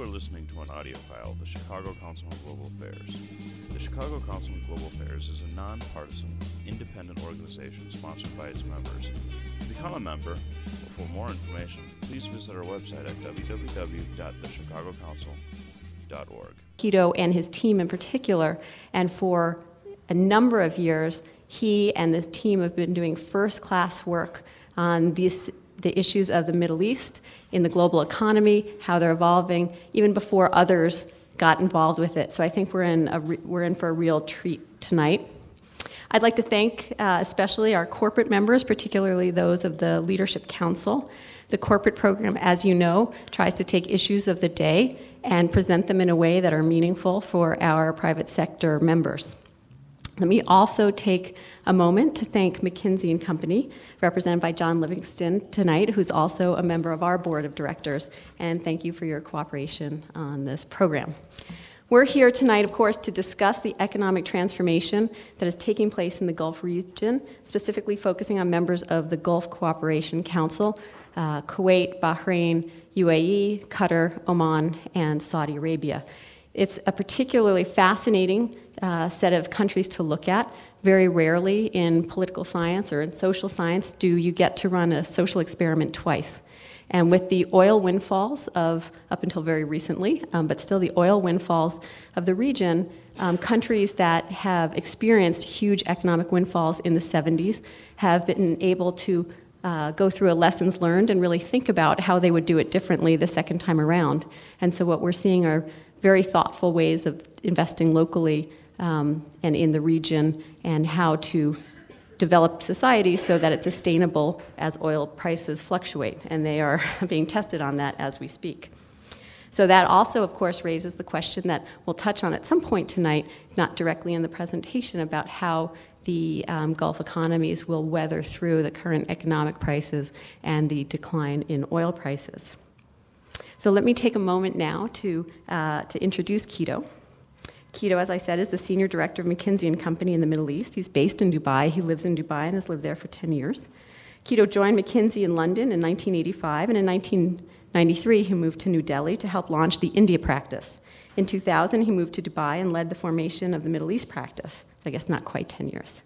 You are listening to an audio file of the Chicago Council on Global Affairs. The Chicago Council on Global Affairs is a nonpartisan, independent organization sponsored by its members. To become a member, or for more information, please visit our website at www.thechicagocouncil.org. Kito and his team in particular, and for a number of years, he and this team have been doing first class work on these the issues of the Middle East in the global economy, how they're evolving, even before others got involved with it. So I think we're in, a re- we're in for a real treat tonight. I'd like to thank uh, especially our corporate members, particularly those of the Leadership Council. The corporate program, as you know, tries to take issues of the day and present them in a way that are meaningful for our private sector members. Let me also take a moment to thank McKinsey and Company, represented by John Livingston tonight, who's also a member of our board of directors, and thank you for your cooperation on this program. We're here tonight, of course, to discuss the economic transformation that is taking place in the Gulf region, specifically focusing on members of the Gulf Cooperation Council, uh, Kuwait, Bahrain, UAE, Qatar, Oman, and Saudi Arabia. It's a particularly fascinating uh, set of countries to look at. Very rarely in political science or in social science do you get to run a social experiment twice. And with the oil windfalls of, up until very recently, um, but still the oil windfalls of the region, um, countries that have experienced huge economic windfalls in the 70s have been able to uh, go through a lessons learned and really think about how they would do it differently the second time around. And so what we're seeing are very thoughtful ways of investing locally um, and in the region and how to develop society so that it's sustainable as oil prices fluctuate. And they are being tested on that as we speak. So, that also, of course, raises the question that we'll touch on at some point tonight, not directly in the presentation, about how the um, Gulf economies will weather through the current economic prices and the decline in oil prices. So, let me take a moment now to, uh, to introduce Kito. Kito, as I said, is the senior director of McKinsey and Company in the Middle East. He's based in Dubai. He lives in Dubai and has lived there for 10 years. Kito joined McKinsey in London in 1985, and in 1993 he moved to New Delhi to help launch the India practice. In 2000, he moved to Dubai and led the formation of the Middle East practice. I guess not quite 10 years.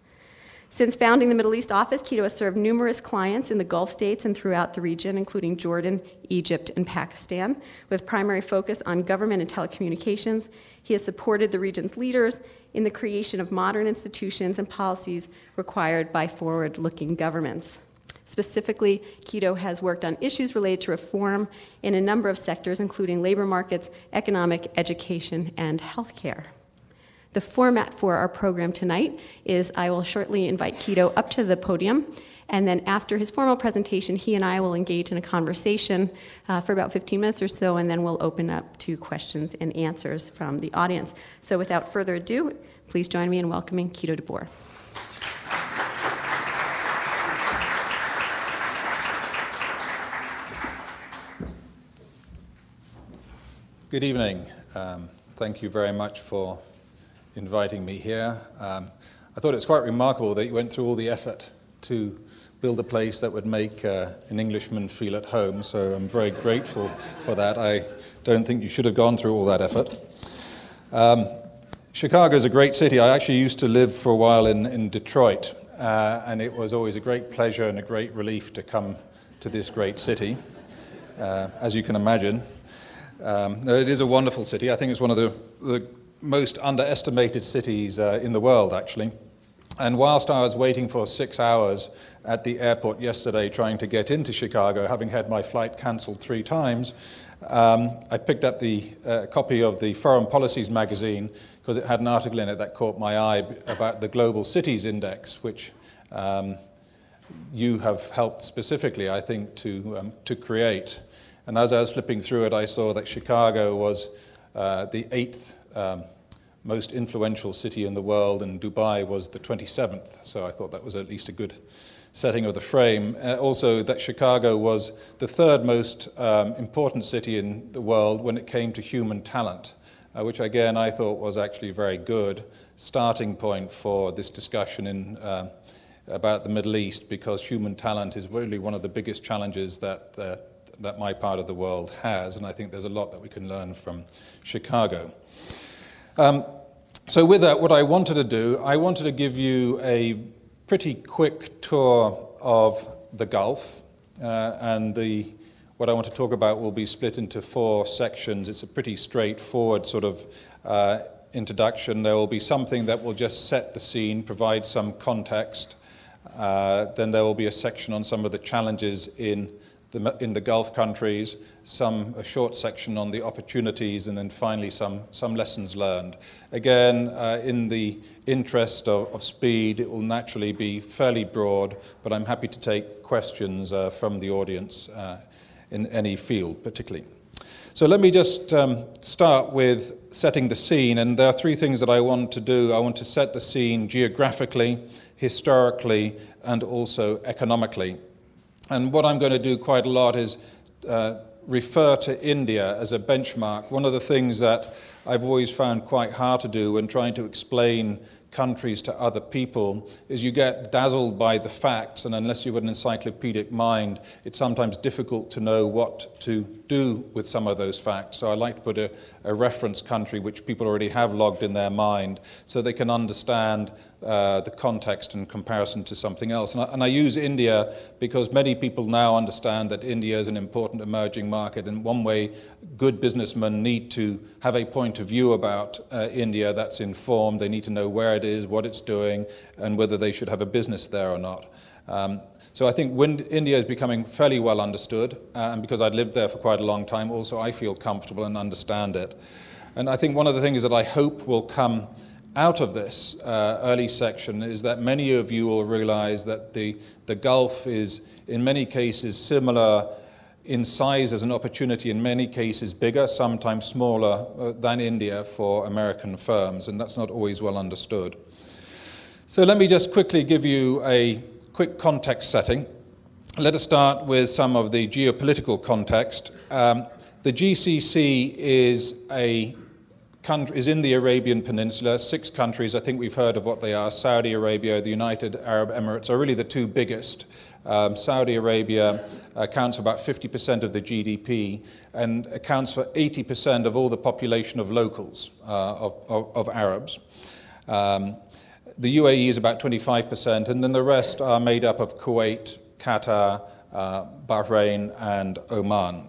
Since founding the Middle East office, Kito has served numerous clients in the Gulf states and throughout the region, including Jordan, Egypt, and Pakistan, with primary focus on government and telecommunications. He has supported the region's leaders in the creation of modern institutions and policies required by forward looking governments. Specifically, Kito has worked on issues related to reform in a number of sectors, including labor markets, economic, education, and healthcare. The format for our program tonight is I will shortly invite Kito up to the podium, and then after his formal presentation, he and I will engage in a conversation uh, for about 15 minutes or so, and then we'll open up to questions and answers from the audience. So without further ado, please join me in welcoming Kito de Boer. Good evening. Um, thank you very much for inviting me here. Um, I thought it was quite remarkable that you went through all the effort to build a place that would make uh, an Englishman feel at home, so I'm very grateful for that. I don't think you should have gone through all that effort. Um, Chicago is a great city. I actually used to live for a while in, in Detroit, uh, and it was always a great pleasure and a great relief to come to this great city, uh, as you can imagine. Um, it is a wonderful city. I think it's one of the, the most underestimated cities uh, in the world, actually. And whilst I was waiting for six hours at the airport yesterday trying to get into Chicago, having had my flight cancelled three times, um, I picked up the uh, copy of the Foreign Policies magazine because it had an article in it that caught my eye about the Global Cities Index, which um, you have helped specifically, I think, to, um, to create. And as I was flipping through it, I saw that Chicago was uh, the eighth um, most influential city in the world, and Dubai was the 27th. So I thought that was at least a good setting of the frame. Uh, also, that Chicago was the third most um, important city in the world when it came to human talent, uh, which again I thought was actually a very good starting point for this discussion in. Uh, about the Middle East, because human talent is really one of the biggest challenges that uh, that my part of the world has, and I think there's a lot that we can learn from Chicago. Um, so, with that, what I wanted to do, I wanted to give you a pretty quick tour of the Gulf, uh, and the what I want to talk about will be split into four sections. It's a pretty straightforward sort of uh, introduction. There will be something that will just set the scene, provide some context. Uh, then there will be a section on some of the challenges in the, in the Gulf countries, some a short section on the opportunities, and then finally some, some lessons learned. Again, uh, in the interest of, of, speed, it will naturally be fairly broad, but I'm happy to take questions uh, from the audience uh, in any field, particularly. So let me just um, start with setting the scene, and there are three things that I want to do. I want to set the scene geographically, historically, and also economically. And what I'm going to do quite a lot is uh, refer to India as a benchmark. One of the things that I've always found quite hard to do when trying to explain countries to other people is you get dazzled by the facts, and unless you've got an encyclopedic mind, it's sometimes difficult to know what to do with some of those facts. So I like to put a, a reference country which people already have logged in their mind so they can understand uh, the context in comparison to something else. And I, and I, use India because many people now understand that India is an important emerging market. And one way good businessmen need to have a point of view about uh, India that's informed. They need to know where it is, what it's doing, and whether they should have a business there or not. Um, so I think India is becoming fairly well understood, uh, and because I'd lived there for quite a long time, also I feel comfortable and understand it. And I think one of the things that I hope will come out of this uh, early section is that many of you will realize that the, the Gulf is, in many cases, similar in size as an opportunity, in many cases bigger, sometimes smaller uh, than India for American firms, and that's not always well understood. So let me just quickly give you a quick context setting. Let us start with some of the geopolitical context. Um, the GCC is a is in the Arabian Peninsula. Six countries, I think we've heard of what they are. Saudi Arabia, the United Arab Emirates are really the two biggest. Um, Saudi Arabia accounts for about 50% of the GDP and accounts for 80% of all the population of locals, uh, of, of, of, Arabs. Um, the UAE is about 25%, and then the rest are made up of Kuwait, Qatar, uh, Bahrain, and Oman.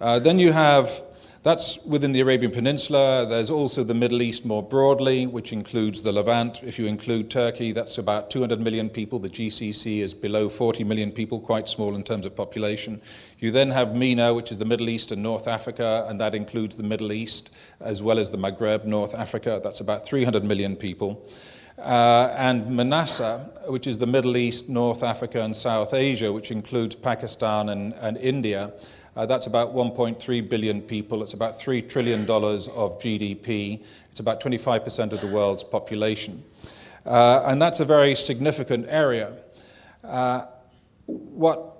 Uh, then you have that's within the Arabian Peninsula. There's also the Middle East more broadly, which includes the Levant. If you include Turkey, that's about 200 million people. The GCC is below 40 million people, quite small in terms of population. You then have MENA, which is the Middle East and North Africa, and that includes the Middle East as well as the Maghreb, North Africa. That's about 300 million people. Uh, and MENASA, which is the Middle East, North Africa, and South Asia, which includes Pakistan and, and India. Uh, that's about 1.3 billion people. It's about $3 trillion of GDP. It's about 25% of the world's population. Uh, and that's a very significant area. Uh, what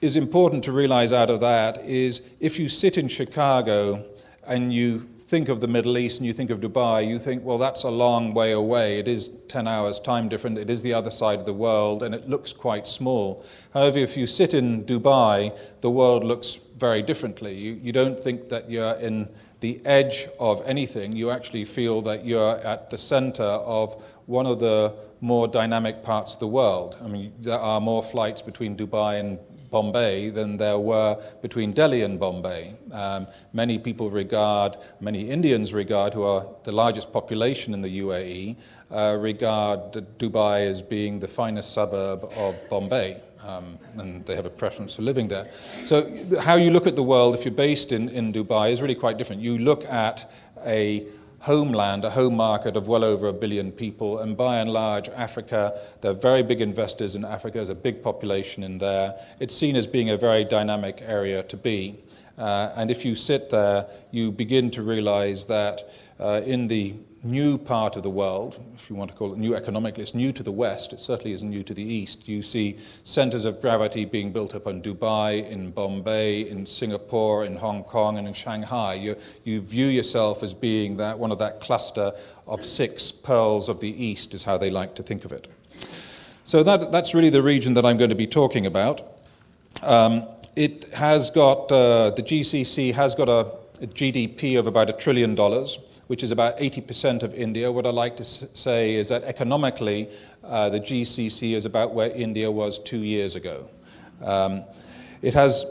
is important to realize out of that is if you sit in Chicago and you think of the Middle East and you think of Dubai, you think, well, that's a long way away. It is 10 hours time different. It is the other side of the world, and it looks quite small. However, if you sit in Dubai, the world looks very differently. You, you don't think that you're in the edge of anything. You actually feel that you're at the center of one of the more dynamic parts of the world. I mean, there are more flights between Dubai and Bombay than there were between Delhi and Bombay. Um, many people regard, many Indians regard, who are the largest population in the UAE, uh, regard Dubai as being the finest suburb of Bombay. Um, and they have a preference for living there. So, how you look at the world, if you're based in, in Dubai, is really quite different. You look at a homeland, a home market of well over a billion people. And by and large, Africa, they're very big investors in Africa. There's a big population in there. It's seen as being a very dynamic area to be. Uh, and if you sit there, you begin to realize that uh, in the new part of the world, if you want to call it new economically, it's new to the West, it certainly isn't new to the East. You see centers of gravity being built up in Dubai, in Bombay, in Singapore, in Hong Kong, and in Shanghai. You, you view yourself as being that, one of that cluster of six pearls of the East, is how they like to think of it. So that, that's really the region that I'm going to be talking about. Um, it has got, uh, the GCC has got a, a, GDP of about a trillion dollars, which is about 80% of India. What I like to say is that economically, uh, the GCC is about where India was two years ago. Um, it has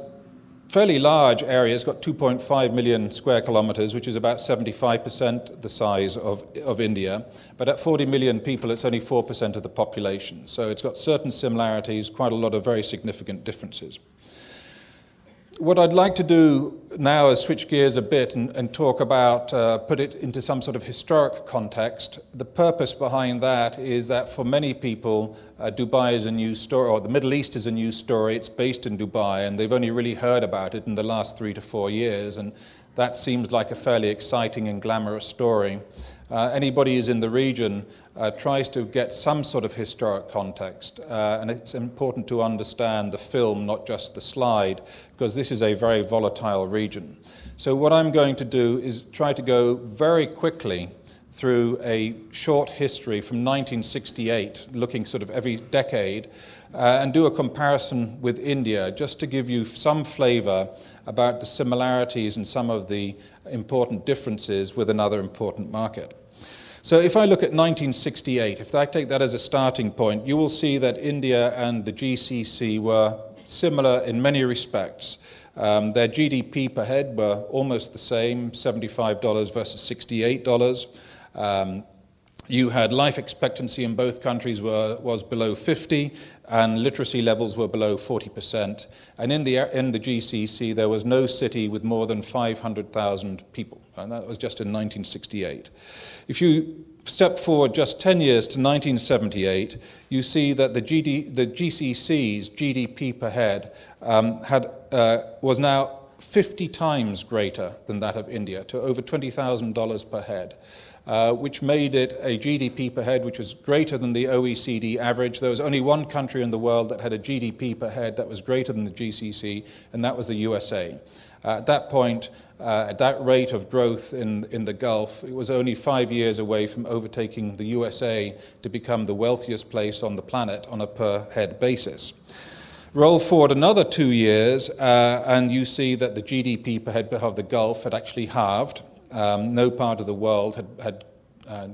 fairly large area. It's got 2.5 million square kilometers, which is about 75% the size of, of India. But at 40 million people, it's only 4% of the population. So it's got certain similarities, quite a lot of very significant differences. What I'd like to do now is switch gears a bit and, and talk about, uh, put it into some sort of historic context. The purpose behind that is that for many people, uh, Dubai is a new story, or the Middle East is a new story. It's based in Dubai, and they've only really heard about it in the last three to four years, and that seems like a fairly exciting and glamorous story. Uh, anybody who's in the region uh, tries to get some sort of historic context, uh, and it's important to understand the film, not just the slide, because this is a very volatile region. So, what I'm going to do is try to go very quickly through a short history from 1968, looking sort of every decade, uh, and do a comparison with India, just to give you some flavor about the similarities and some of the important differences with another important market. So, if I look at 1968, if I take that as a starting point, you will see that India and the GCC were similar in many respects. Um, their GDP per head were almost the same $75 versus $68. Um, you had life expectancy in both countries were, was below 50, and literacy levels were below 40%. And in the, in the GCC, there was no city with more than 500,000 people, and that was just in 1968. If you step forward just 10 years to 1978, you see that the, GD, the GCC's GDP per head um, had, uh, was now 50 times greater than that of India, to over $20,000 per head uh, which made it a GDP per head which was greater than the OECD average. There was only one country in the world that had a GDP per head that was greater than the GCC, and that was the USA. Uh, at that point, uh, at that rate of growth in, in the Gulf, it was only five years away from overtaking the USA to become the wealthiest place on the planet on a per head basis. Roll forward another two years, uh, and you see that the GDP per head of the Gulf had actually halved um, no part of the world had, had uh,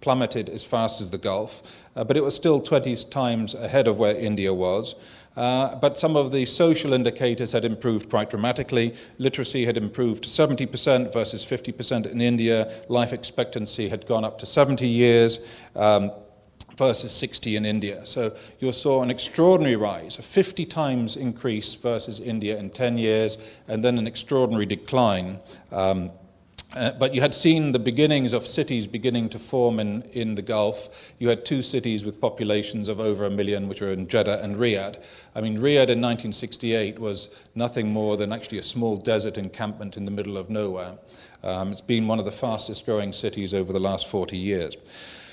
plummeted as fast as the Gulf, uh, but it was still 20 times ahead of where India was. Uh, but some of the social indicators had improved quite dramatically. Literacy had improved to 70% versus 50% in India. Life expectancy had gone up to 70 years. Um, versus 60 in India. So you saw an extraordinary rise, a 50 times increase versus India in 10 years, and then an extraordinary decline. Um, uh, but you had seen the beginnings of cities beginning to form in, in the Gulf. You had two cities with populations of over a million, which were in Jeddah and Riyadh. I mean, Riyadh in 1968 was nothing more than actually a small desert encampment in the middle of nowhere. Um, it's been one of the fastest growing cities over the last 40 years.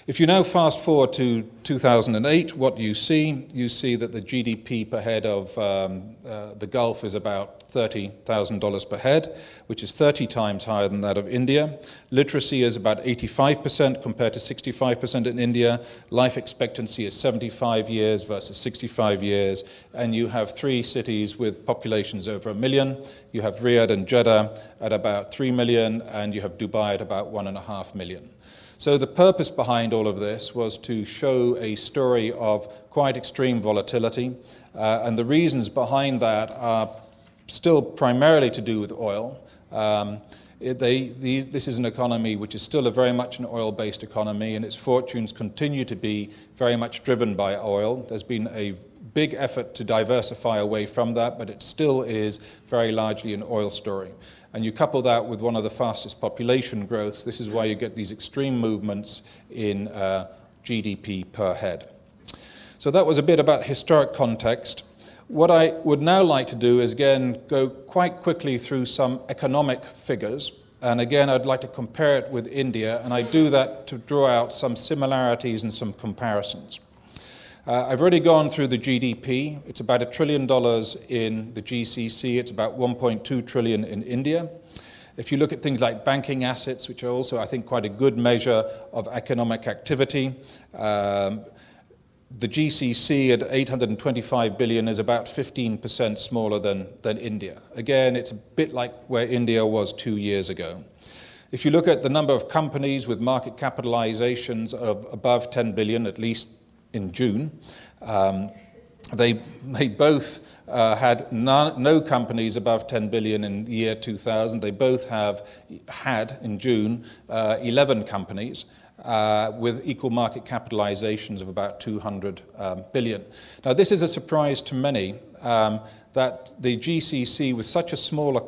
If you now fast forward to 2008, what do you see? You see that the GDP per head of um, uh, the Gulf is about $30,000 per head, which is 30 times higher than that of India. Literacy is about 85% compared to 65% in India. Life expectancy is 75 years versus 65 years. And you have three cities with populations over a million. You have Riyadh and Jeddah at about 3 million, and you have Dubai at about 1.5 million. So, the purpose behind all of this was to show a story of quite extreme volatility, uh, and the reasons behind that are still primarily to do with oil. Um, it, they, this is an economy which is still a very much an oil based economy, and its fortunes continue to be very much driven by oil. There's been a big effort to diversify away from that, but it still is very largely an oil story and you couple that with one of the fastest population growths, this is why you get these extreme movements in uh, GDP per head. So that was a bit about historic context. What I would now like to do is again go quite quickly through some economic figures. And again, I'd like to compare it with India, and I do that to draw out some similarities and some comparisons. Uh, I've already gone through the GDP. It's about a trillion dollars in the GCC. It's about 1.2 trillion in India. If you look at things like banking assets, which are also, I think, quite a good measure of economic activity, um, the GCC at 825 billion is about 15% smaller than, than India. Again, it's a bit like where India was two years ago. If you look at the number of companies with market capitalizations of above 10 billion, at least in June, um, they, they both uh, had no, no, companies above 10 billion in the year 2000. They both have had in June uh, 11 companies. Uh, with equal market capitalizations of about 200 um, billion. Now, this is a surprise to many um, that the GCC, with such a smaller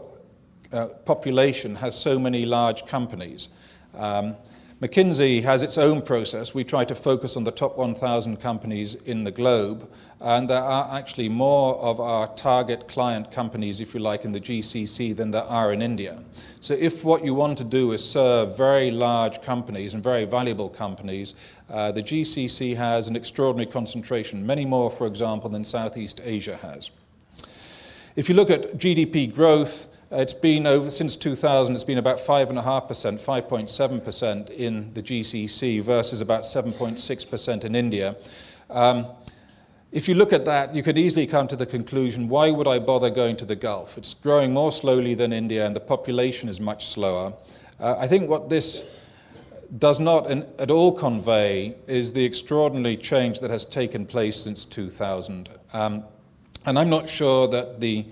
uh, population, has so many large companies. Um, McKinsey has its own process. We try to focus on the top 1,000 companies in the globe, and there are actually more of our target client companies, if you like, in the GCC than there are in India. So, if what you want to do is serve very large companies and very valuable companies, uh, the GCC has an extraordinary concentration, many more, for example, than Southeast Asia has. If you look at GDP growth, it's been over since 2000, it's been about 5.5%, 5.7% in the GCC versus about 7.6% in India. Um, if you look at that, you could easily come to the conclusion why would I bother going to the Gulf? It's growing more slowly than India, and the population is much slower. Uh, I think what this does not in, at all convey is the extraordinary change that has taken place since 2000. Um, and I'm not sure that the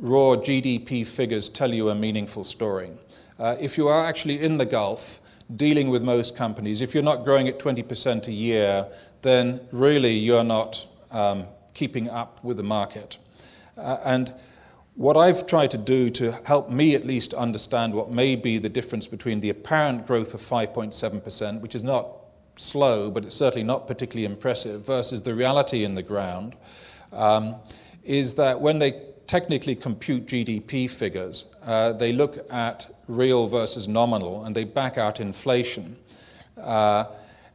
raw GDP figures tell you a meaningful story. Uh, if you are actually in the Gulf, dealing with most companies, if you're not growing at 20% a year, then really you're not um, keeping up with the market. Uh, and what I've tried to do to help me at least understand what may be the difference between the apparent growth of 5.7%, which is not slow, but it's certainly not particularly impressive, versus the reality in the ground, um, is that when they technically compute GDP figures, uh, they look at real versus nominal and they back out inflation. Uh,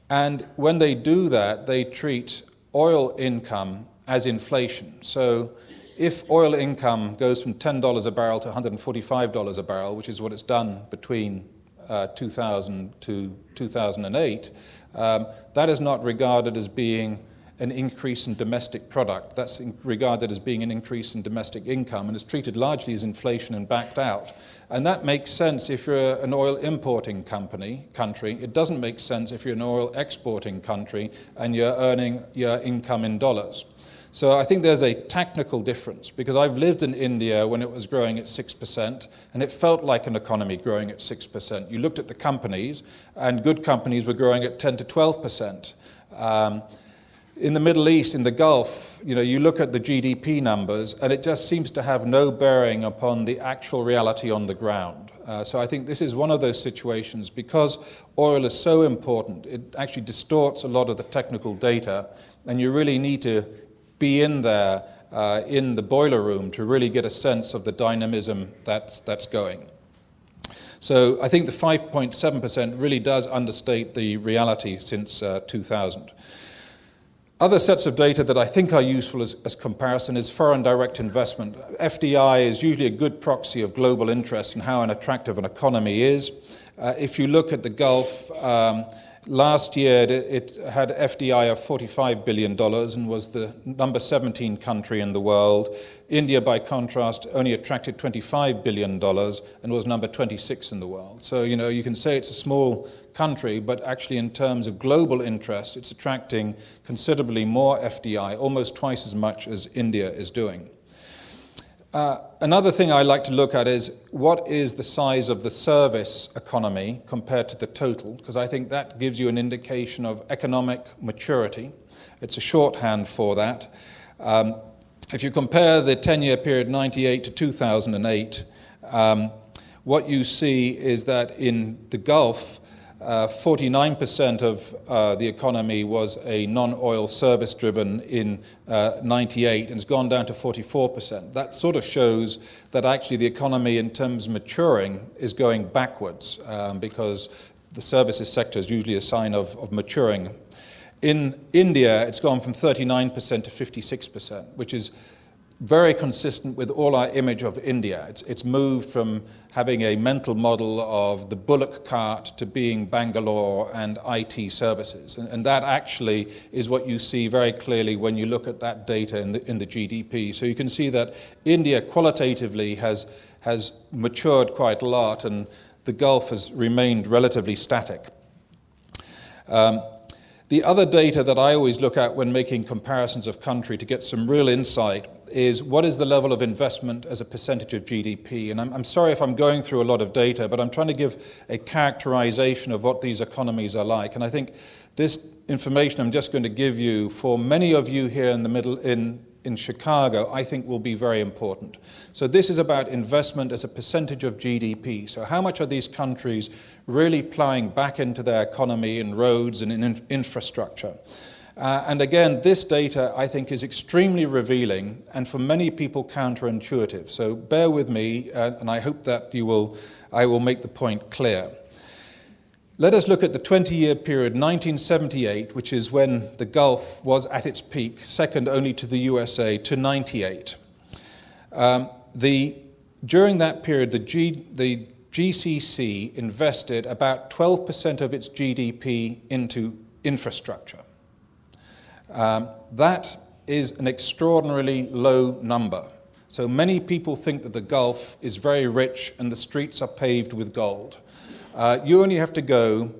and when they do that, they treat oil income as inflation. So if oil income goes from $10 a barrel to $145 a barrel, which is what it's done between uh, 2000 to 2008, um, that is not regarded as being an increase in domestic product. That's regarded as being an increase in domestic income and is treated largely as inflation and backed out. And that makes sense if you're an oil importing company, country. It doesn't make sense if you're an oil exporting country and you're earning your income in dollars. So I think there's a technical difference because I've lived in India when it was growing at 6%, and it felt like an economy growing at 6%. You looked at the companies, and good companies were growing at 10 to 12%. Um, in the Middle East, in the Gulf, you know, you look at the GDP numbers, and it just seems to have no bearing upon the actual reality on the ground. Uh, so I think this is one of those situations because oil is so important, it actually distorts a lot of the technical data, and you really need to be in there uh, in the boiler room to really get a sense of the dynamism that's, that's going. So I think the 5.7% really does understate the reality since uh, 2000. Other sets of data that I think are useful as, as, comparison is foreign direct investment. FDI is usually a good proxy of global interest and how an attractive an economy is. Uh, if you look at the Gulf, um, Last year, it had FDI of $45 billion and was the number 17 country in the world. India, by contrast, only attracted $25 billion and was number 26 in the world. So, you know, you can say it's a small country, but actually, in terms of global interest, it's attracting considerably more FDI, almost twice as much as India is doing. Uh, another thing I like to look at is what is the size of the service economy compared to the total, because I think that gives you an indication of economic maturity. It's a shorthand for that. Um, if you compare the 10 year period 98 to 2008, um, what you see is that in the Gulf, uh, 49% of uh, the economy was a non oil service driven in uh, 98 and it's gone down to 44%. That sort of shows that actually the economy, in terms of maturing, is going backwards um, because the services sector is usually a sign of, of maturing. In India, it's gone from 39% to 56%, which is very consistent with all our image of India. It's, it's moved from having a mental model of the bullock cart to being Bangalore and IT services. And, and, that actually is what you see very clearly when you look at that data in the, in the GDP. So you can see that India qualitatively has, has matured quite a lot, and the Gulf has remained relatively static. Um, the other data that I always look at when making comparisons of country to get some real insight is what is the level of investment as a percentage of GDP? And I'm, I'm, sorry if I'm going through a lot of data, but I'm trying to give a characterization of what these economies are like. And I think this information I'm just going to give you for many of you here in the middle in in Chicago, I think will be very important. So, this is about investment as a percentage of GDP. So, how much are these countries really plowing back into their economy in roads and in infrastructure? Uh, and again, this data I think is extremely revealing and for many people counterintuitive. So, bear with me, uh, and I hope that you will, I will make the point clear. Let us look at the 20 year period, 1978, which is when the Gulf was at its peak, second only to the USA, to 98. Um, the, during that period, the, G, the GCC invested about 12% of its GDP into infrastructure. Um, that is an extraordinarily low number. So many people think that the Gulf is very rich and the streets are paved with gold. Uh, you only have to go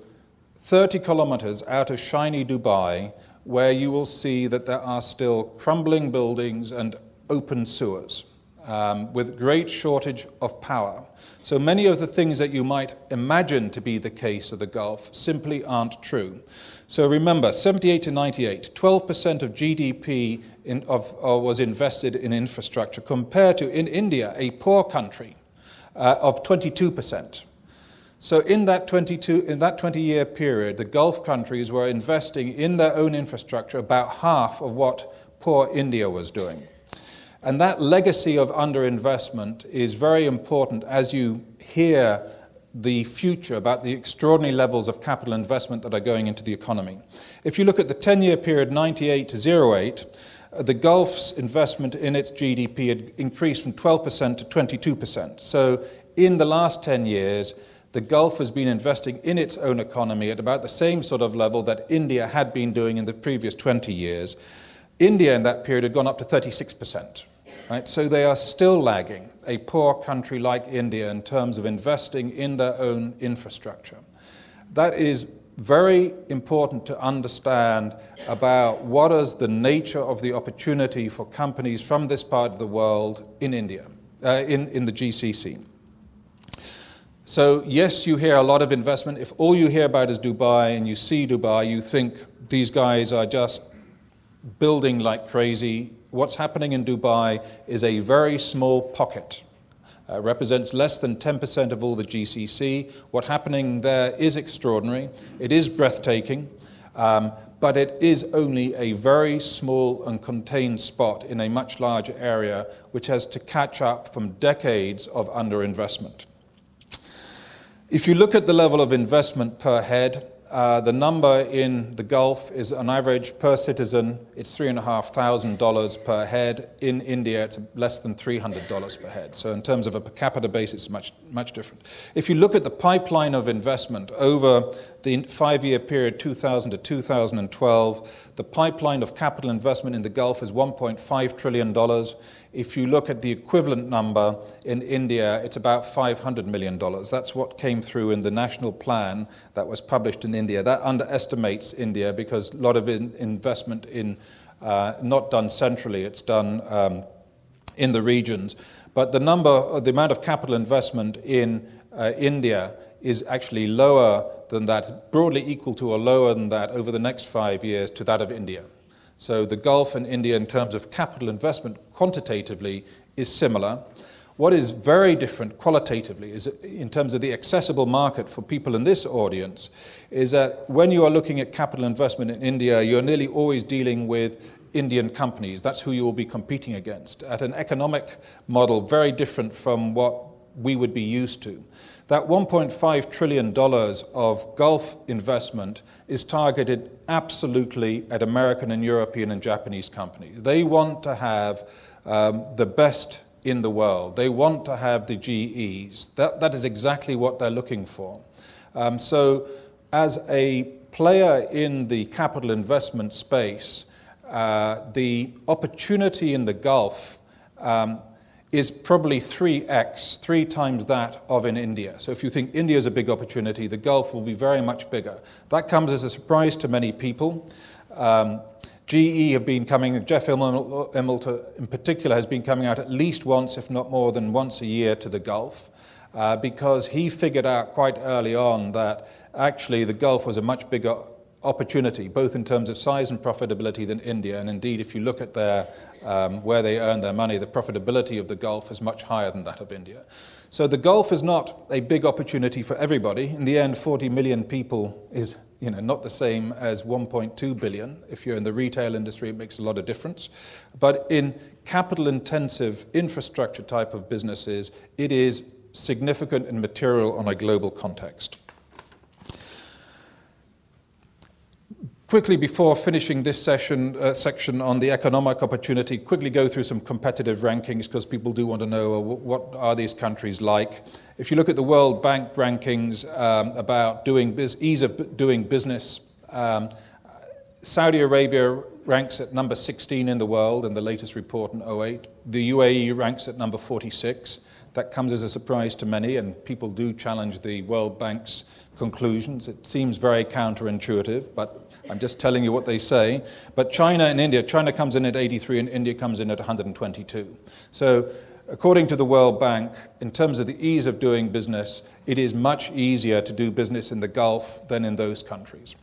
30 kilometers out of shiny Dubai, where you will see that there are still crumbling buildings and open sewers. Um, with great shortage of power. So many of the things that you might imagine to be the case of the Gulf simply aren't true. So remember, 78 to 98, 12% of GDP in, of, uh, was invested in infrastructure, compared to in India, a poor country, uh, of 22%. So in that 22 in that 20 year period, the Gulf countries were investing in their own infrastructure about half of what poor India was doing. And that legacy of underinvestment is very important as you hear the future about the extraordinary levels of capital investment that are going into the economy. If you look at the 10 year period 98 to 08, uh, the Gulf's investment in its GDP had increased from 12% to 22%. So in the last 10 years, the Gulf has been investing in its own economy at about the same sort of level that India had been doing in the previous 20 years. India in that period had gone up to 36%. Right? So they are still lagging a poor country like India in terms of investing in their own infrastructure. That is very important to understand about what is the nature of the opportunity for companies from this part of the world in India, uh, in, in the GCC. So, yes, you hear a lot of investment. If all you hear about is Dubai and you see Dubai, you think these guys are just building like crazy. What's happening in Dubai is a very small pocket. Uh, represents less than 10% of all the GCC. What's happening there is extraordinary. It is breathtaking, um, but it is only a very small and contained spot in a much larger area, which has to catch up from decades of underinvestment. If you look at the level of investment per head, uh, the number in the Gulf is on average per citizen, it's $3,500 per head. In India, it's less than $300 per head. So, in terms of a per capita basis, it's much, much different. If you look at the pipeline of investment over the five year period 2000 to 2012, the pipeline of capital investment in the Gulf is $1.5 trillion. If you look at the equivalent number in India, it's about $500 million. That's what came through in the national plan that was published in India. That underestimates India because a lot of in investment in uh, not done centrally, it's done um, in the regions. But the number, the amount of capital investment in uh, India is actually lower than that, broadly equal to or lower than that over the next five years to that of India. So the Gulf and India, in terms of capital investment quantitatively, is similar. What is very different qualitatively is in terms of the accessible market for people in this audience is that when you are looking at capital investment in India, you're nearly always dealing with Indian companies. That's who you will be competing against at an economic model very different from what we would be used to. That $1.5 trillion of Gulf investment is targeted absolutely at American and European and Japanese companies. They want to have um, the best in the world. They want to have the GEs. That, that is exactly what they're looking for. Um, so, as a player in the capital investment space, uh, the opportunity in the Gulf um, is probably 3x, three times that of in India. So if you think India is a big opportunity, the Gulf will be very much bigger. That comes as a surprise to many people. Um, GE have been coming, Jeff Immelt in particular has been coming out at least once, if not more than once a year to the Gulf, uh, because he figured out quite early on that actually the Gulf was a much bigger opportunity, both in terms of size and profitability, than India. And indeed, if you look at their, um, where they earn their money, the profitability of the Gulf is much higher than that of India. So the Gulf is not a big opportunity for everybody. In the end, 40 million people is you know, not the same as 1.2 billion. If you're in the retail industry, it makes a lot of difference. But in capital intensive infrastructure type of businesses, it is significant and material on a global context. Quickly, before finishing this session, uh, section on the economic opportunity, quickly go through some competitive rankings because people do want to know uh, what are these countries like. If you look at the World Bank rankings um, about doing biz- ease of doing business, um, Saudi Arabia ranks at number 16 in the world in the latest report in 08. The UAE ranks at number 46. That comes as a surprise to many, and people do challenge the World Bank's conclusions. It seems very counterintuitive, but I'm just telling you what they say. But China and India, China comes in at 83 and India comes in at 122. So, according to the World Bank, in terms of the ease of doing business, it is much easier to do business in the Gulf than in those countries.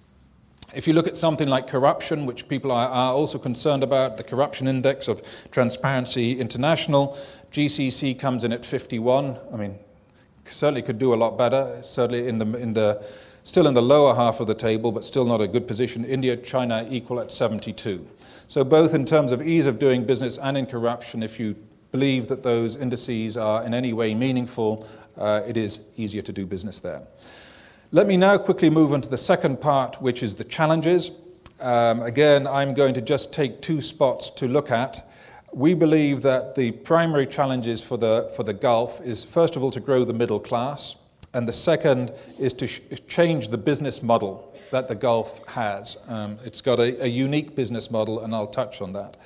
If you look at something like corruption, which people are, are, also concerned about, the corruption index of Transparency International, GCC comes in at 51. I mean, certainly could do a lot better. Certainly in the, in the, still in the lower half of the table, but still not a good position. India, China equal at 72. So both in terms of ease of doing business and in corruption, if you believe that those indices are in any way meaningful, uh, it is easier to do business there. Let me now quickly move on to the second part, which is the challenges. Um, again, I'm going to just take two spots to look at. We believe that the primary challenges for the, for the Gulf is, first of all, to grow the middle class, and the second is to sh- change the business model that the Gulf has. Um, it's got a, a, unique business model, and I'll touch on that.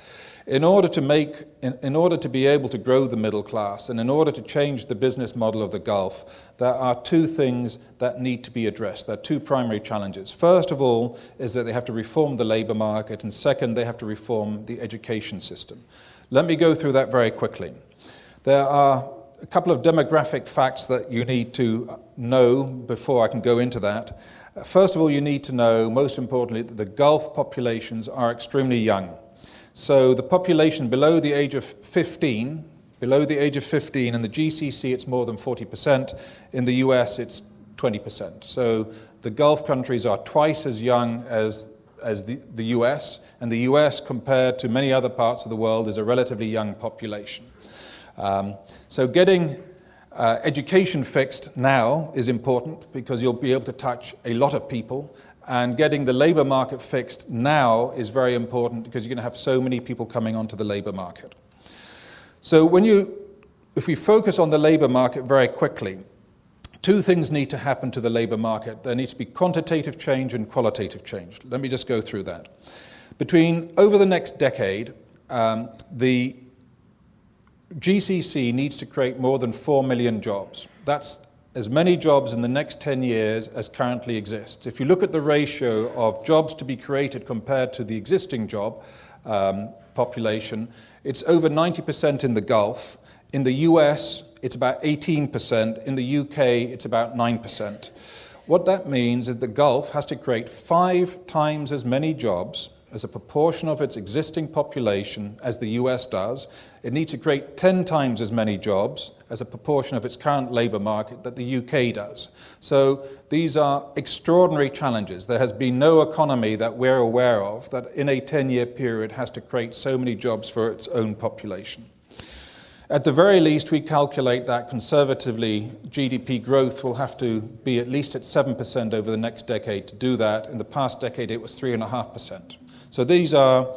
In order to make, in, in order to be able to grow the middle class, and in order to change the business model of the Gulf, there are two things that need to be addressed. There are two primary challenges. First of all, is that they have to reform the labor market, and second, they have to reform the education system. Let me go through that very quickly. There are a couple of demographic facts that you need to know before I can go into that. First of all, you need to know, most importantly, that the Gulf populations are extremely young. So the population below the age of 15, below the age of 15, in the GCC it's more than 40%, in the US it's 20%. So the Gulf countries are twice as young as as the, the US, and the US, compared to many other parts of the world, is a relatively young population. Um, so, getting uh, education fixed now is important because you'll be able to touch a lot of people. And getting the labor market fixed now is very important because you're going to have so many people coming onto the labor market. So, when you, if we focus on the labor market very quickly, Two things need to happen to the labour market there needs to be quantitative change and qualitative change. Let me just go through that. Between over the next decade, um, the GCC needs to create more than 4 million jobs. That's as many jobs in the next 10 years as currently exists. If you look at the ratio of jobs to be created compared to the existing job um, population, it's over 90% in the Gulf. In the US, it's about 18%. In the UK, it's about 9%. What that means is the Gulf has to create five times as many jobs as a proportion of its existing population as the US does. It needs to create 10 times as many jobs as a proportion of its current labour market that the UK does. So these are extraordinary challenges. There has been no economy that we're aware of that in a 10 year period has to create so many jobs for its own population. At the very least, we calculate that conservatively GDP growth will have to be at least at 7% over the next decade to do that. In the past decade, it was 3.5%. So these are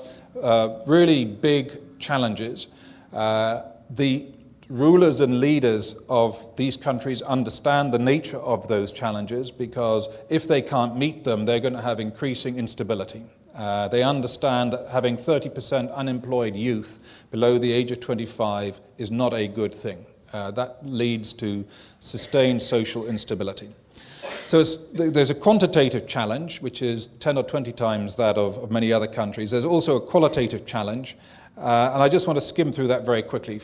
uh, really big challenges. Uh, the rulers and leaders of these countries understand the nature of those challenges because if they can't meet them, they're going to have increasing instability. Uh, they understand that having 30% unemployed youth below the age of 25 is not a good thing. Uh, that leads to sustained social instability. So there's a quantitative challenge, which is 10 or 20 times that of, of many other countries. There's also a qualitative challenge, uh, and I just want to skim through that very quickly.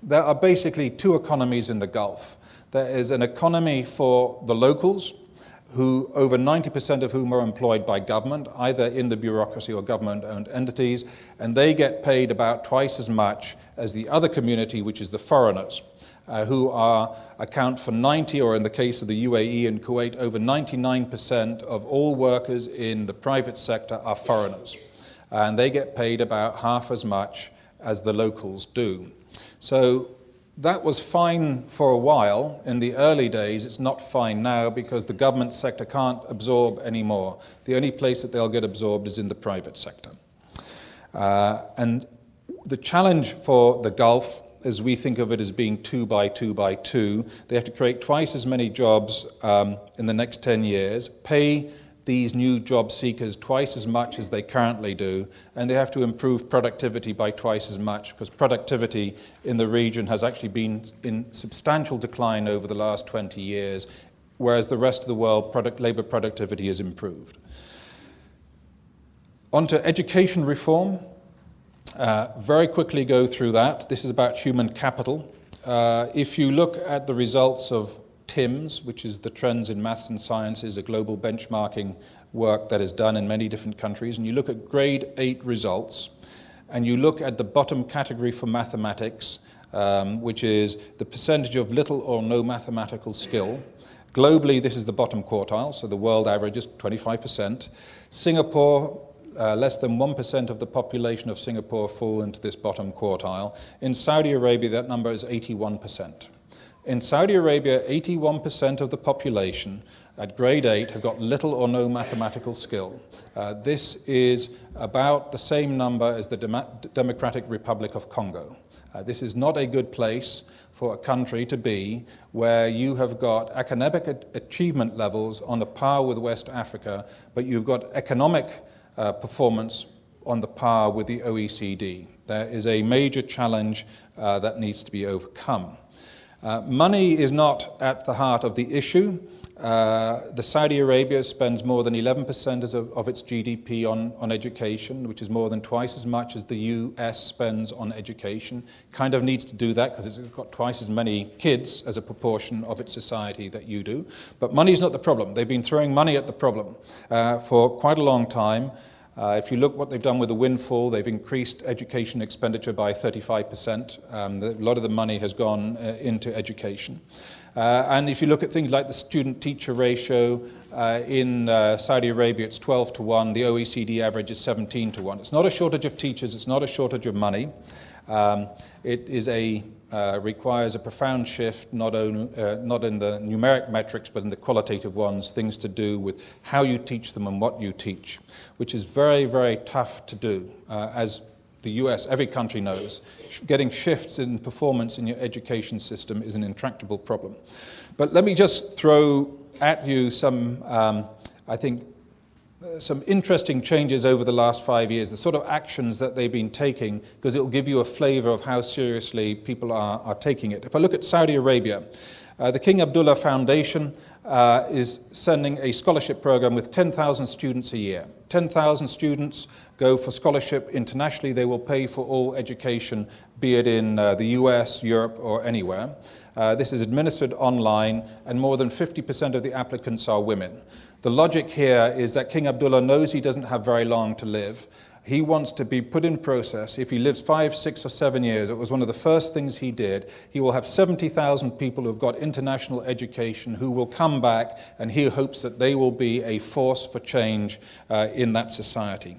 There are basically two economies in the Gulf. There is an economy for the locals, who over 90% of whom are employed by government, either in the bureaucracy or government owned entities, and they get paid about twice as much as the other community, which is the foreigners. Uh, who are, account for 90, or in the case of the UAE and Kuwait, over 99% of all workers in the private sector are foreigners. And they get paid about half as much as the locals do. So that was fine for a while in the early days. It's not fine now because the government sector can't absorb anymore. The only place that they'll get absorbed is in the private sector. Uh, and the challenge for the Gulf as we think of it as being two by two by two. They have to create twice as many jobs um, in the next 10 years, pay these new job seekers twice as much as they currently do, and they have to improve productivity by twice as much because productivity in the region has actually been in substantial decline over the last 20 years, whereas the rest of the world, product, labor productivity has improved. On to education reform. Uh, very quickly go through that. This is about human capital. Uh, if you look at the results of TIMSS, which is the Trends in Maths and Sciences, a global benchmarking work that is done in many different countries, and you look at grade 8 results, and you look at the bottom category for mathematics, um, which is the percentage of little or no mathematical skill. Globally, this is the bottom quartile, so the world average is 25%. Singapore uh, less than 1% of the population of Singapore fall into this bottom quartile. In Saudi Arabia, that number is 81%. In Saudi Arabia, 81% of the population at grade 8 have got little or no mathematical skill. Uh, this is about the same number as the Dem- Democratic Republic of Congo. Uh, this is not a good place for a country to be where you have got academic achievement levels on a par with West Africa, but you've got economic uh, performance on the par with the OECD. There is a major challenge uh, that needs to be overcome. Uh, money is not at the heart of the issue. Uh, the Saudi Arabia spends more than 11% of, of, its GDP on, on education, which is more than twice as much as the US spends on education. Kind of needs to do that because it's got twice as many kids as a proportion of its society that you do. But money is not the problem. They've been throwing money at the problem uh, for quite a long time. Uh, if you look what they've done with the windfall, they've increased education expenditure by 35%. Um, a lot of the money has gone uh, into education. Uh, and if you look at things like the student teacher ratio uh, in uh, Saudi Arabia, it's 12 to 1. The OECD average is 17 to 1. It's not a shortage of teachers, it's not a shortage of money. Um, it is a uh, requires a profound shift, not, on, uh, not in the numeric metrics, but in the qualitative ones, things to do with how you teach them and what you teach, which is very, very tough to do. Uh, as the US, every country knows, getting shifts in performance in your education system is an intractable problem. But let me just throw at you some, um, I think, some interesting changes over the last five years, the sort of actions that they've been taking, because it will give you a flavor of how seriously people are, are taking it. If I look at Saudi Arabia, uh, the King Abdullah Foundation uh, is sending a scholarship program with 10,000 students a year. 10,000 students go for scholarship internationally. They will pay for all education, be it in uh, the US, Europe, or anywhere. Uh, this is administered online, and more than 50% of the applicants are women. The logic here is that King Abdullah knows he doesn't have very long to live. He wants to be put in process. If he lives five, six, or seven years, it was one of the first things he did. He will have 70,000 people who've got international education who will come back, and he hopes that they will be a force for change uh, in that society.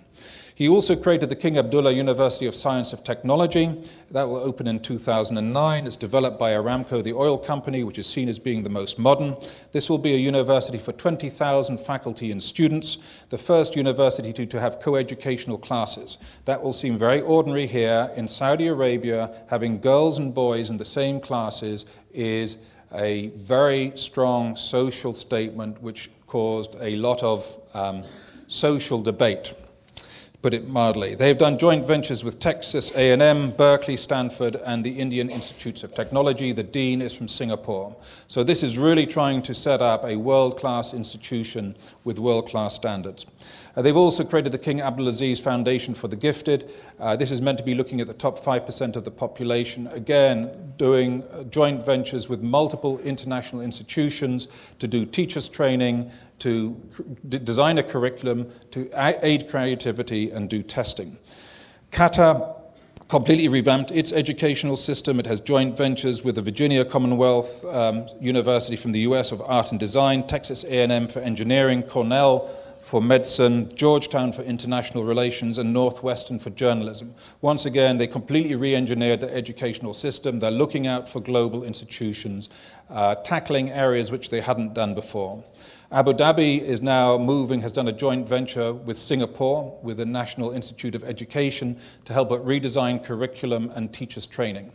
He also created the King Abdullah University of Science of Technology. That will open in 2009. It's developed by Aramco, the oil company, which is seen as being the most modern. This will be a university for 20,000 faculty and students, the first university to, to have co-educational classes. That will seem very ordinary here. In Saudi Arabia, having girls and boys in the same classes is a very strong social statement which caused a lot of um, social debate put it mildly. They've done joint ventures with Texas A&M, Berkeley, Stanford, and the Indian Institutes of Technology. The dean is from Singapore. So this is really trying to set up a world-class institution with world-class standards. Uh, they've also created the King Abdulaziz Foundation for the Gifted. Uh, this is meant to be looking at the top 5% of the population. Again, doing uh, joint ventures with multiple international institutions to do teachers' training, to design a curriculum, to aid creativity, and do testing. Qatar completely revamped its educational system. It has joint ventures with the Virginia Commonwealth um, University from the U.S. of Art and Design, Texas A&M for engineering, Cornell for medicine, Georgetown for international relations, and Northwestern for journalism. Once again, they completely re engineered the educational system. They're looking out for global institutions, uh, tackling areas which they hadn't done before. Abu Dhabi is now moving, has done a joint venture with Singapore, with the National Institute of Education, to help it redesign curriculum and teachers' training.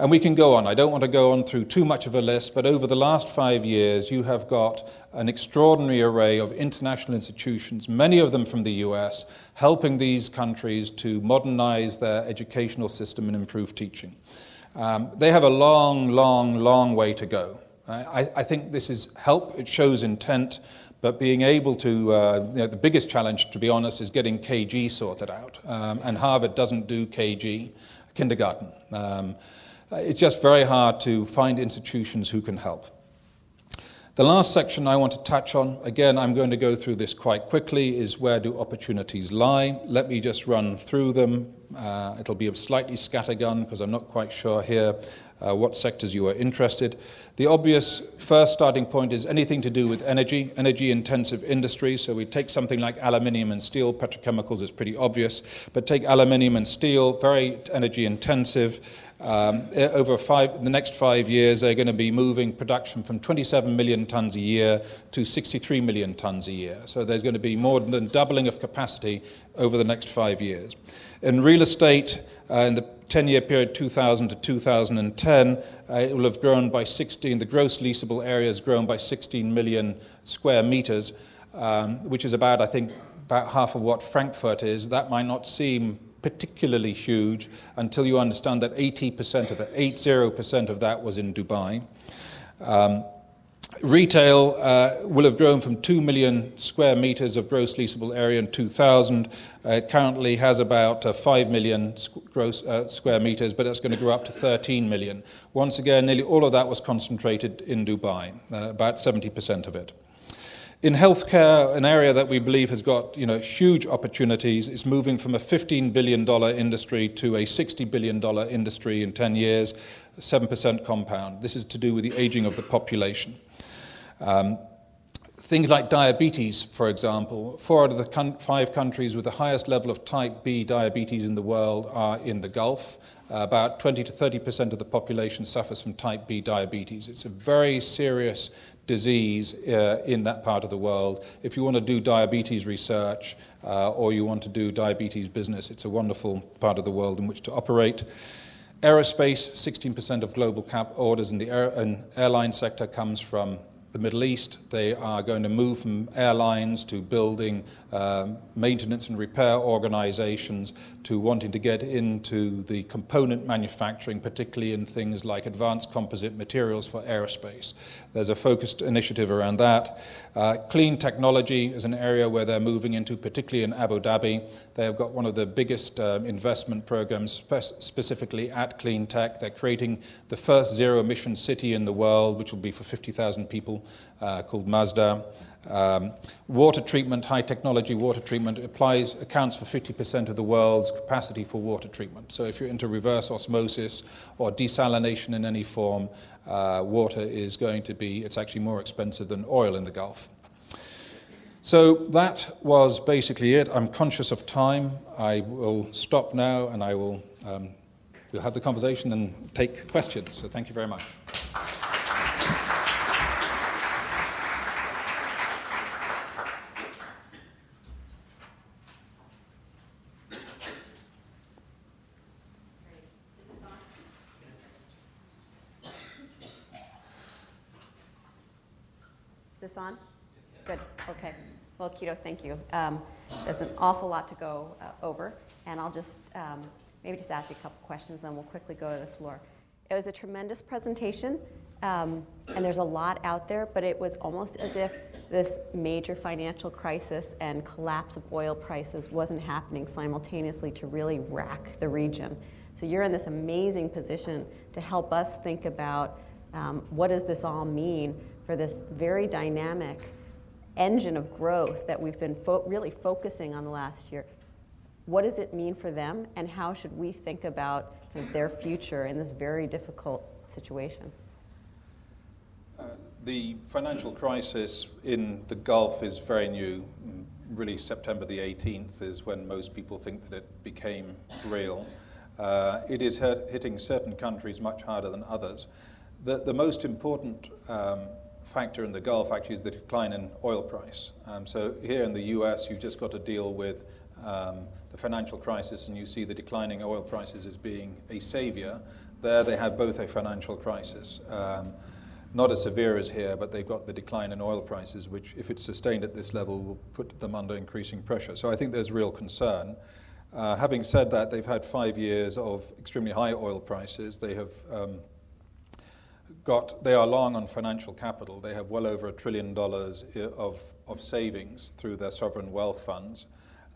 And we can go on. I don't want to go on through too much of a list, but over the last five years, you have got an extraordinary array of international institutions, many of them from the US, helping these countries to modernize their educational system and improve teaching. Um, they have a long, long, long way to go. I, I, think this is help, it shows intent, but being able to, uh, you know, the biggest challenge, to be honest, is getting KG sorted out. Um, and Harvard doesn't do KG, kindergarten. Um, it's just very hard to find institutions who can help. The last section I want to touch on, again, I'm going to go through this quite quickly, is where do opportunities lie? Let me just run through them. Uh, it'll be a slightly scattergun because I'm not quite sure here uh, what sectors you are interested. The obvious first starting point is anything to do with energy, energy intensive industries. So we take something like aluminium and steel, petrochemicals is pretty obvious, but take aluminium and steel, very energy intensive. Um, over five, the next five years, they're going to be moving production from 27 million tons a year to 63 million tons a year. So there's going to be more than doubling of capacity over the next five years. In real estate, uh, in the 10 year period 2000 to 2010, uh, it will have grown by 16, the gross leasable area has grown by 16 million square meters, um, which is about, I think, about half of what Frankfurt is. That might not seem particularly huge until you understand that 80% of it, 80% of that was in Dubai. Um, retail uh, will have grown from 2 million square meters of gross leasable area in 2000. Uh, it currently has about uh, 5 million squ- gross uh, square meters, but it's going to grow up to 13 million. Once again, nearly all of that was concentrated in Dubai, uh, about 70% of it. In healthcare, an area that we believe has got you know, huge opportunities is moving from a $15 billion industry to a $60 billion industry in 10 years, 7% compound. This is to do with the aging of the population. Um, things like diabetes, for example, four out of the con- five countries with the highest level of type B diabetes in the world are in the Gulf. Uh, about 20 to 30 percent of the population suffers from type B diabetes. It's a very serious disease uh, in that part of the world. If you want to do diabetes research uh, or you want to do diabetes business, it's a wonderful part of the world in which to operate. Aerospace, 16% of global cap orders in the air, airline sector comes from the Middle East. They are going to move from airlines to building um, maintenance and repair organizations to wanting to get into the component manufacturing, particularly in things like advanced composite materials for aerospace. There's a focused initiative around that. Uh, clean technology is an area where they're moving into, particularly in Abu Dhabi. They have got one of the biggest um, investment programs spe- specifically at clean tech. They're creating the first zero emission city in the world, which will be for 50,000 people, uh, called Masdar. Um, water treatment, high technology water treatment, applies, accounts for 50% of the world's capacity for water treatment. So if you're into reverse osmosis or desalination in any form, uh, water is going to be, it's actually more expensive than oil in the Gulf. So that was basically it. I'm conscious of time. I will stop now and I will um, we'll have the conversation and take questions. So thank you very much. Is this on? Good, okay. Thank you. Um, there's an awful lot to go uh, over, and I'll just um, maybe just ask you a couple questions, then we'll quickly go to the floor. It was a tremendous presentation, um, and there's a lot out there, but it was almost as if this major financial crisis and collapse of oil prices wasn't happening simultaneously to really rack the region. So you're in this amazing position to help us think about um, what does this all mean for this very dynamic engine of growth that we've been fo- really focusing on the last year. What does it mean for them, and how should we think about their future in this very difficult situation? Uh, the financial crisis in the Gulf is very new. Really, September the 18th is when most people think that it became real. Uh, it is hit, hitting certain countries much harder than others. The, the most important um, factor in the Gulf actually is the decline in oil price. Um, so here in the US, you've just got to deal with um, the financial crisis, and you see the declining oil prices as being a savior. There, they have both a financial crisis. Um, not as severe as here, but they've got the decline in oil prices, which, if it's sustained at this level, will put them under increasing pressure. So I think there's real concern. Uh, having said that, they've had five years of extremely high oil prices. They have um, got, they are long on financial capital. They have well over a trillion dollars of, of savings through their sovereign wealth funds.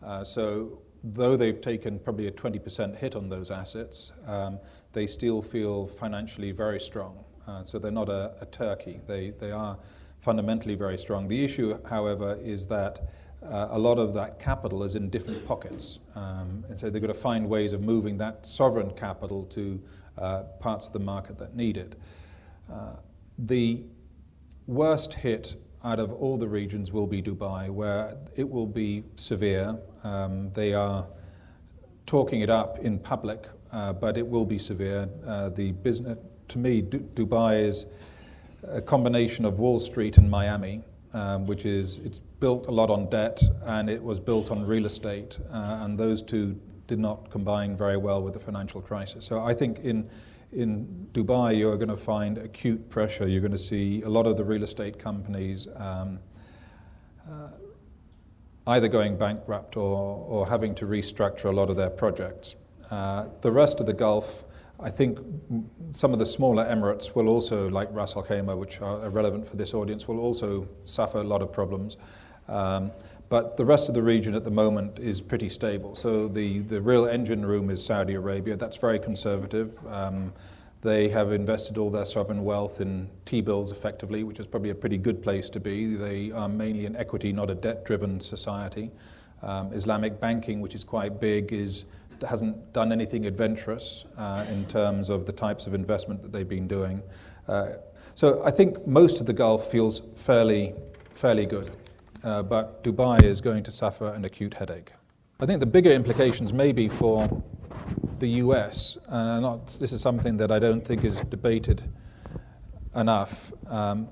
Uh, so, though they've taken probably a 20% hit on those assets, um, they still feel financially very strong. Uh, so, they're not a, a, turkey. They, they are fundamentally very strong. The issue, however, is that uh, a lot of that capital is in different pockets. Um, and so, they've got to find ways of moving that sovereign capital to uh, parts of the market that need it. Uh, the worst hit out of all the regions will be Dubai, where it will be severe. Um, they are talking it up in public, uh, but it will be severe. Uh, the business, to me, D- Dubai is a combination of Wall Street and Miami, um, which is it's built a lot on debt and it was built on real estate, uh, and those two did not combine very well with the financial crisis. So I think in in Dubai, you're going to find acute pressure. You're going to see a lot of the real estate companies um, uh, either going bankrupt or, or having to restructure a lot of their projects. Uh, the rest of the Gulf, I think some of the smaller Emirates will also, like Ras Al Khaimah, which are relevant for this audience, will also suffer a lot of problems. Um, but the rest of the region at the moment is pretty stable. So the, the real engine room is Saudi Arabia. That's very conservative. Um, they have invested all their sovereign wealth in T bills effectively, which is probably a pretty good place to be. They are mainly an equity, not a debt driven society. Um, Islamic banking, which is quite big, is, hasn't done anything adventurous uh, in terms of the types of investment that they've been doing. Uh, so I think most of the Gulf feels fairly, fairly good uh, but Dubai is going to suffer an acute headache. I think the bigger implications may be for the US, and this is something that I don't think is debated enough. Um,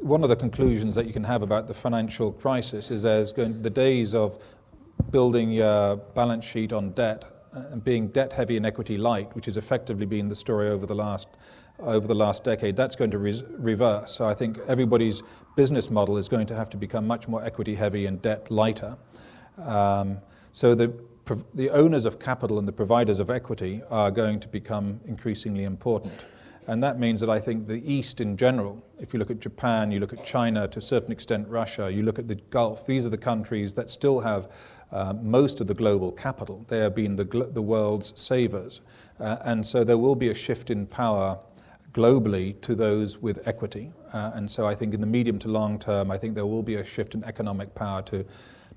one of the conclusions that you can have about the financial crisis is there's going, the days of building your balance sheet on debt and being debt heavy and equity light, which has effectively been the story over the last over the last decade, that's going to re- reverse. So I think everybody's business model is going to have to become much more equity heavy and debt lighter. Um, so the, the owners of capital and the providers of equity are going to become increasingly important. And that means that I think the East in general, if you look at Japan, you look at China, to a certain extent Russia, you look at the Gulf, these are the countries that still have uh, most of the global capital. They have been the, the world's savers. Uh, and so there will be a shift in power globally to those with equity. Uh, and so I think in the medium to long term, I think there will be a shift in economic power to,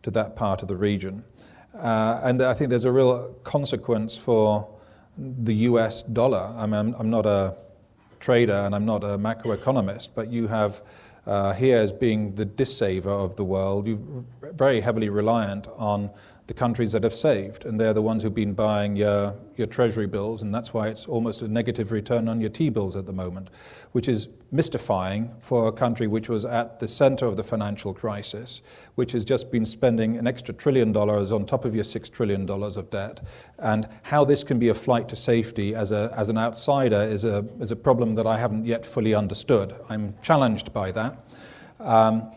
to that part of the region. Uh, and I think there's a real consequence for the US dollar. I mean, I'm, I'm, not a trader and I'm not a macroeconomist, but you have uh, here as being the dissaver of the world. You're very heavily reliant on the countries that have saved, and they're the ones who've been buying your, your treasury bills, and that's why it's almost a negative return on your T bills at the moment, which is mystifying for a country which was at the center of the financial crisis, which has just been spending an extra trillion dollars on top of your six trillion dollars of debt. And how this can be a flight to safety as, a, as an outsider is a, is a problem that I haven't yet fully understood. I'm challenged by that. Um,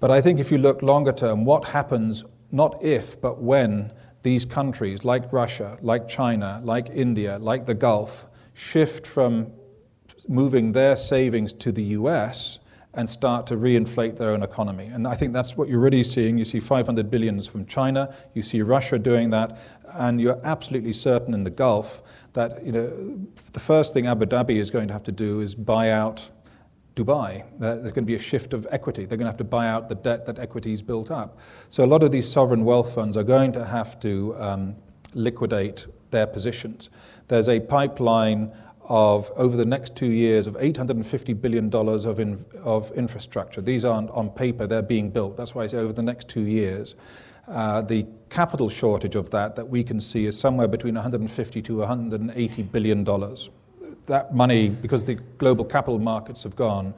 but I think if you look longer term, what happens not if, but when these countries like Russia, like China, like India, like the Gulf, shift from moving their savings to the US and start to reinflate their own economy. And I think that's what you're really seeing. You see 500 billions from China, you see Russia doing that, and you're absolutely certain in the Gulf that you know, the first thing Abu Dhabi is going to have to do is buy out Dubai. There's going to be a shift of equity. They're going to have to buy out the debt that equity's built up. So a lot of these sovereign wealth funds are going to have to um, liquidate their positions. There's a pipeline of over the next two years of $850 billion of, in, of infrastructure. These aren't on paper, they're being built. That's why I say over the next two years. Uh, the capital shortage of that that we can see is somewhere between 150 to 180 billion dollars that money, because the global capital markets have gone,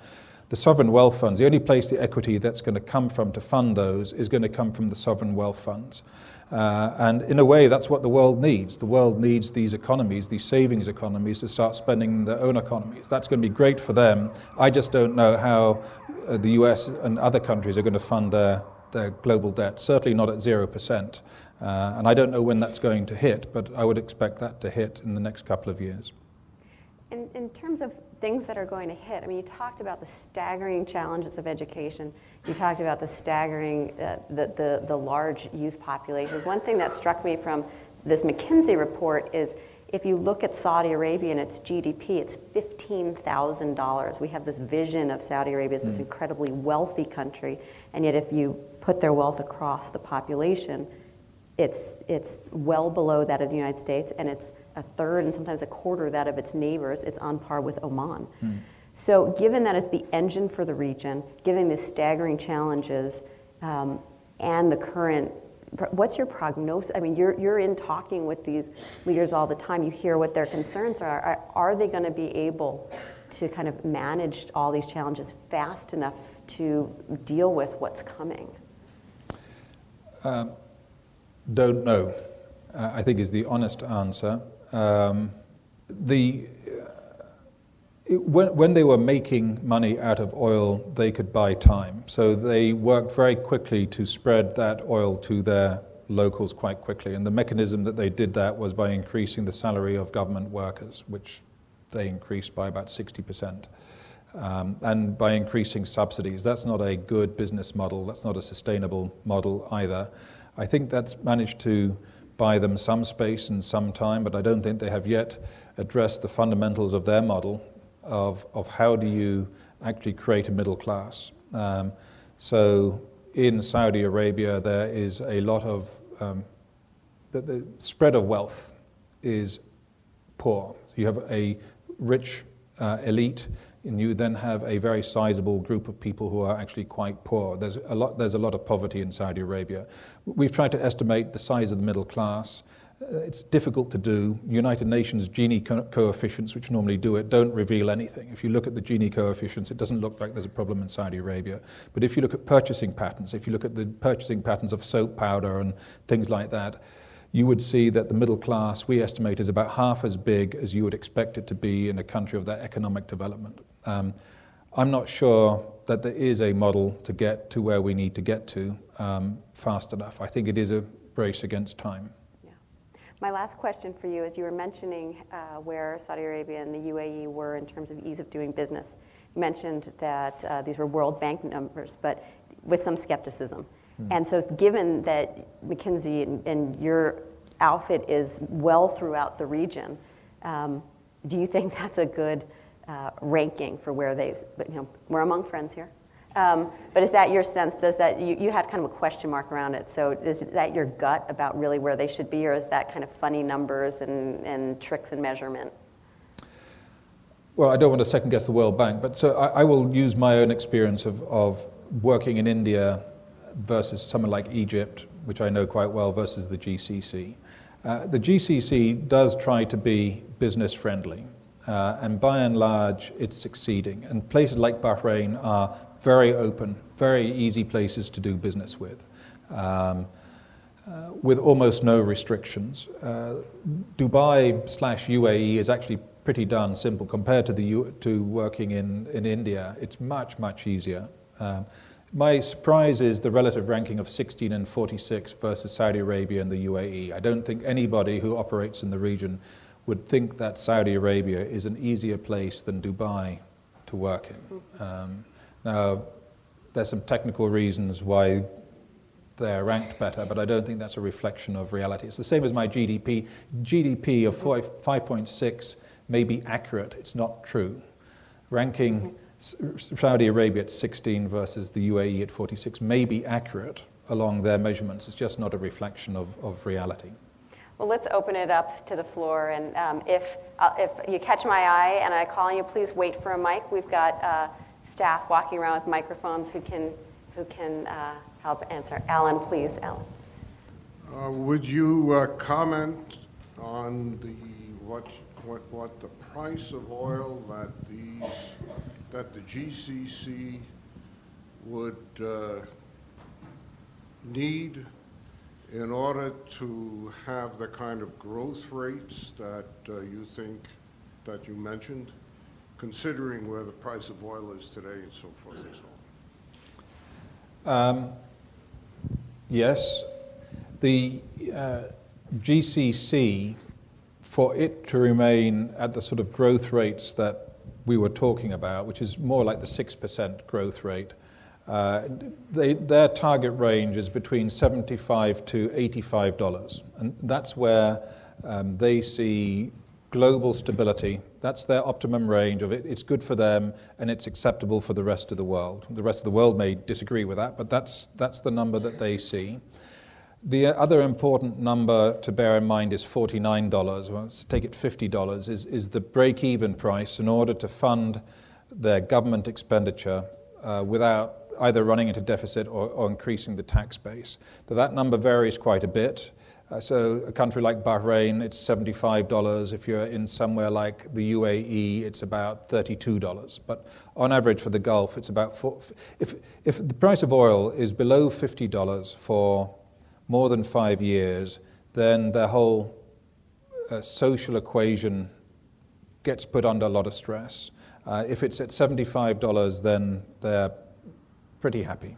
the sovereign wealth funds, the only place the equity that's going to come from to fund those is going to come from the sovereign wealth funds. Uh, and in a way, that's what the world needs. The world needs these economies, these savings economies, to start spending their own economies. That's going to be great for them. I just don't know how uh, the US and other countries are going to fund their, their global debt, certainly not at 0%. Uh, and I don't know when that's going to hit, but I would expect that to hit in the next couple of years. In, in terms of things that are going to hit, I mean, you talked about the staggering challenges of education. You talked about the staggering, uh, the, the, the large youth populations. One thing that struck me from this McKinsey report is if you look at Saudi Arabia and its GDP, it's $15,000. We have this vision of Saudi Arabia as this mm. incredibly wealthy country, and yet if you put their wealth across the population, it's, it's well below that of the United States, and it's a third and sometimes a quarter that of its neighbors. It's on par with Oman. Mm. So, given that it's the engine for the region, given the staggering challenges um, and the current, what's your prognosis? I mean, you're, you're in talking with these leaders all the time. You hear what their concerns are. Are, are they going to be able to kind of manage all these challenges fast enough to deal with what's coming? Um, don't know, uh, I think is the honest answer. Um, the, it, when, when they were making money out of oil, they could buy time. So they worked very quickly to spread that oil to their locals quite quickly. And the mechanism that they did that was by increasing the salary of government workers, which they increased by about 60%. Um, and by increasing subsidies. That's not a good business model. That's not a sustainable model either. I think that's managed to buy them some space and some time, but I don't think they have yet addressed the fundamentals of their model of, of how do you actually create a middle class. Um, so in Saudi Arabia, there is a lot of, um, the, the spread of wealth is poor. You have a rich uh, elite and you then have a very sizable group of people who are actually quite poor. There's a lot, there's a lot of poverty in Saudi Arabia. We've tried to estimate the size of the middle class. Uh, it's difficult to do. United Nations Gini co- coefficients, which normally do it, don't reveal anything. If you look at the Gini coefficients, it doesn't look like there's a problem in Saudi Arabia. But if you look at purchasing patterns, if you look at the purchasing patterns of soap powder and things like that, you would see that the middle class, we estimate, is about half as big as you would expect it to be in a country of that economic development. Um, I'm not sure that there is a model to get to where we need to get to um, fast enough. I think it is a race against time. Yeah. My last question for you is you were mentioning uh, where Saudi Arabia and the UAE were in terms of ease of doing business. You mentioned that uh, these were World Bank numbers, but with some skepticism. Mm. And so, given that McKinsey and, and, your outfit is well throughout the region, um, do you think that's a good uh, ranking for where they? But you know, we're among friends here. Um, but is that your sense? Does that you, you had kind of a question mark around it? So is that your gut about really where they should be, or is that kind of funny numbers and, and tricks and measurement? well, I don't want to second guess the World Bank, but so I, I will use my own experience of, of working in India versus somewhere like Egypt, which I know quite well, versus the GCC. Uh, the GCC does try to be business friendly, uh, and by and large, it's succeeding. And places like Bahrain are very open, very easy places to do business with. Um, uh, with almost no restrictions. Uh, Dubai slash UAE is actually pretty darn simple compared to, the U- to working in, in India. It's much, much easier. Um, my surprise is the relative ranking of 16 and 46 versus Saudi Arabia and the UAE. I don't think anybody who operates in the region would think that Saudi Arabia is an easier place than Dubai to work in. Mm-hmm. Um, now, there's some technical reasons why they're ranked better, but I don't think that's a reflection of reality. It's the same as my GDP. GDP of mm-hmm. 5.6 may be accurate, it's not true. Ranking mm-hmm. Saudi Arabia at 16 versus the UAE at 46 may be accurate along their measurements. It's just not a reflection of, of reality. Well, let's open it up to the floor. And um, if, uh, if you catch my eye and I call on you, please wait for a mic. We've got uh, staff walking around with microphones who can, who can uh, help answer. Alan, please, Alan. Uh, would you uh, comment on the what, what, what the price of oil that these that the GCC would uh, need in order to have the kind of growth rates that uh, you think that you mentioned, considering where the price of oil is today and so forth and so on? Um, yes. The uh, GCC, for it to remain at the sort of growth rates that we were talking about, which is more like the 6% growth rate, uh, they, their target range is between 75 to $85. And that's where um, they see global stability. That's their optimum range of it. It's good for them and it's acceptable for the rest of the world. The rest of the world may disagree with that, but that's, that's the number that they see. The other important number to bear in mind is $49, well, let's take it $50, is, is the break even price in order to fund their government expenditure uh, without either running into deficit or, or, increasing the tax base. So that number varies quite a bit. Uh, so, a country like Bahrain, it's $75. If you're in somewhere like the UAE, it's about $32. But on average for the Gulf, it's about four, if, if the price of oil is below $50 for more than five years, then their whole uh, social equation gets put under a lot of stress. Uh, if it's at $75, then they're pretty happy.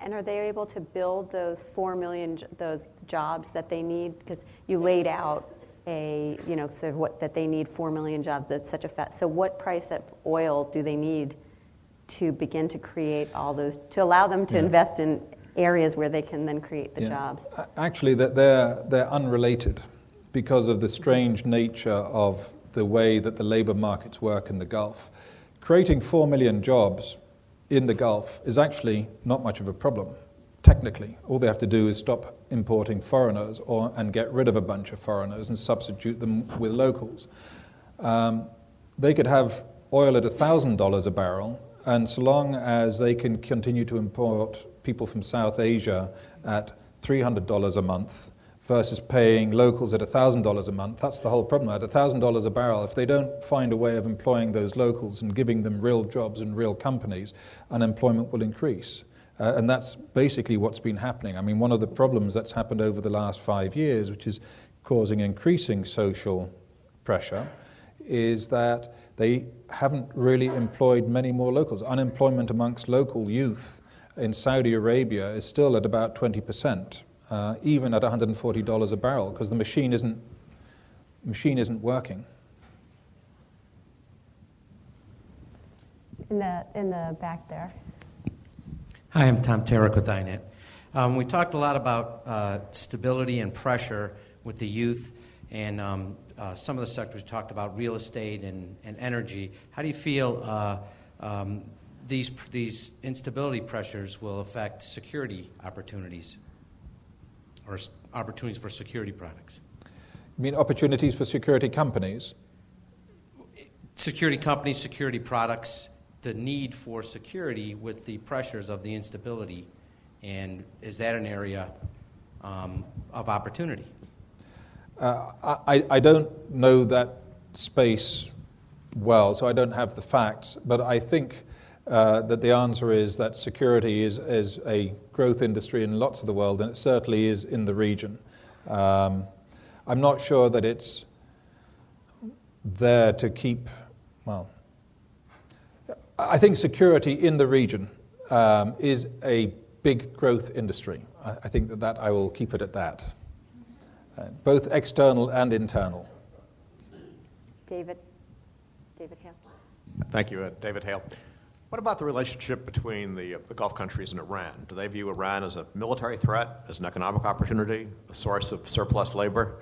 And are they able to build those four million those jobs that they need? Because you laid out a you know sort of what that they need four million jobs. That's such a fast. So what price of oil do they need to begin to create all those to allow them to yeah. invest in areas where they can then create the yeah. jobs? Actually, that they're, they're unrelated because of the strange nature of the way that the labor markets work in the Gulf. Creating 4 million jobs in the Gulf is actually not much of a problem, technically. All they have to do is stop importing foreigners or, and get rid of a bunch of foreigners and substitute them with locals. Um, they could have oil at $1,000 a barrel, and so long as they can continue to import people from South Asia at $300 a month versus paying locals at $1,000 a month. That's the whole problem. At $1,000 a barrel, if they don't find a way of employing those locals and giving them real jobs and real companies, unemployment will increase. Uh, and that's basically what's been happening. I mean, one of the problems that's happened over the last five years, which is causing increasing social pressure, is that they haven't really employed many more locals. Unemployment amongst local youth in Saudi Arabia is still at about 20%, uh, even at $140 a barrel, because the machine isn't, machine isn't working. In the, in the back there. Hi, I'm Tom Tarek with INET. Um, we talked a lot about uh, stability and pressure with the youth and um, uh, some of the sectors we talked about, real estate and, and energy. How do you feel uh, um, these, these instability pressures will affect security opportunities or opportunities for security products. You mean opportunities for security companies? security companies, security products, the need for security with the pressures of the instability, and is that an area um, of opportunity? Uh, I, I don't know that space well, so I don't have the facts, but I think uh, that the answer is that security is, is a growth industry in lots of the world, and it certainly is in the region. Um, I'm not sure that it's there to keep, well, I think security in the region um, is a big growth industry. I, I, think that, that I will keep it at that, uh, both external and internal. David. David Hale. Thank you, uh, David Hale. What about the relationship between the, the Gulf countries and Iran? Do they view Iran as a military threat, as an economic opportunity, a source of surplus labor?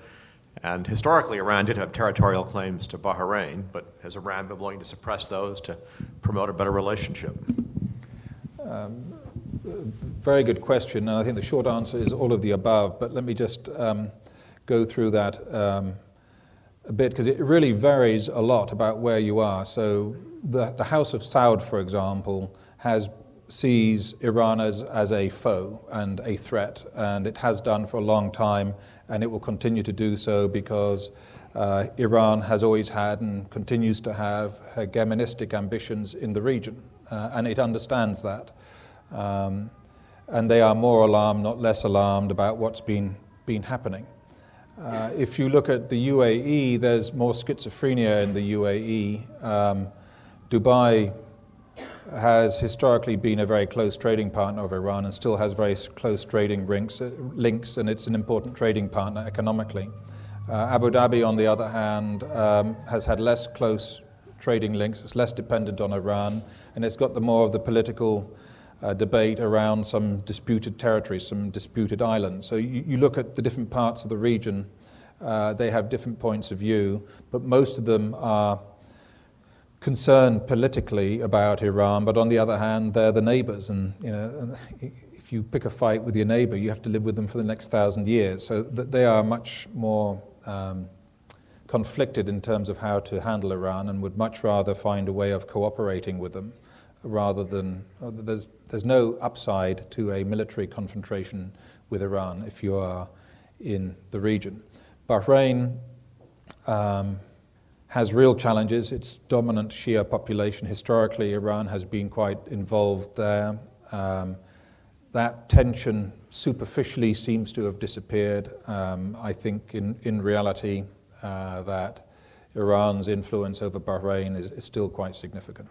And historically, Iran did have territorial claims to Bahrain, but has Iran been willing to suppress those to promote a better relationship? Um, very good question, and I think the short answer is all of the above, but let me just um, go through that um, a bit because it really varies a lot about where you are. So, the, the House of Saud, for example, has sees Iran as, as a foe and a threat, and it has done for a long time, and it will continue to do so because uh, Iran has always had and continues to have hegemonistic ambitions in the region, uh, and it understands that. Um, and they are more alarmed, not less alarmed, about what's been, been happening. Uh, if you look at the UAE, there's more schizophrenia in the UAE. Um, Dubai has historically been a very close trading partner of Iran and still has very close trading links, links and it's an important trading partner economically. Uh, Abu Dhabi, on the other hand, um, has had less close trading links, it's less dependent on Iran, and it's got the more of the political uh, debate around some disputed territories, some disputed islands. So you, you look at the different parts of the region, uh, they have different points of view, but most of them are concerned politically about Iran, but on the other hand, they're the neighbors. And, you know, if you pick a fight with your neighbor, you have to live with them for the next thousand years. So they are much more um, conflicted in terms of how to handle Iran and would much rather find a way of cooperating with them rather than. Uh, there's, there's no upside to a military confrontation with Iran if you are in the region. Bahrain. Um, has real challenges. Its dominant Shia population, historically, Iran has been quite involved there. Um, that tension superficially seems to have disappeared. Um, I think, in, in reality, uh, that Iran's influence over Bahrain is, is, still quite significant.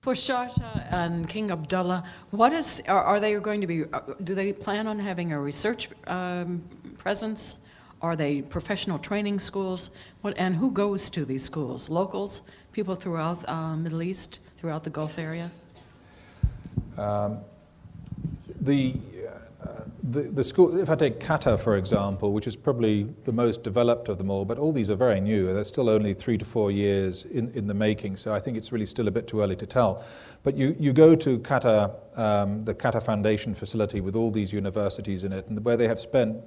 For Shah and King Abdullah, what is are, are they going to be? Uh, do they plan on having a research um, presence? Are they professional training schools? What, and who goes to these schools? Locals, people throughout uh, Middle East, throughout the Gulf area? Um, the, uh, the, the school, if I take Qatar, for example, which is probably the most developed of them all, but all these are very new. They're still only three to four years in, in the making, so I think it's really still a bit too early to tell. But you, you go to Qatar, um, the Qatar Foundation facility with all these universities in it, and where they have spent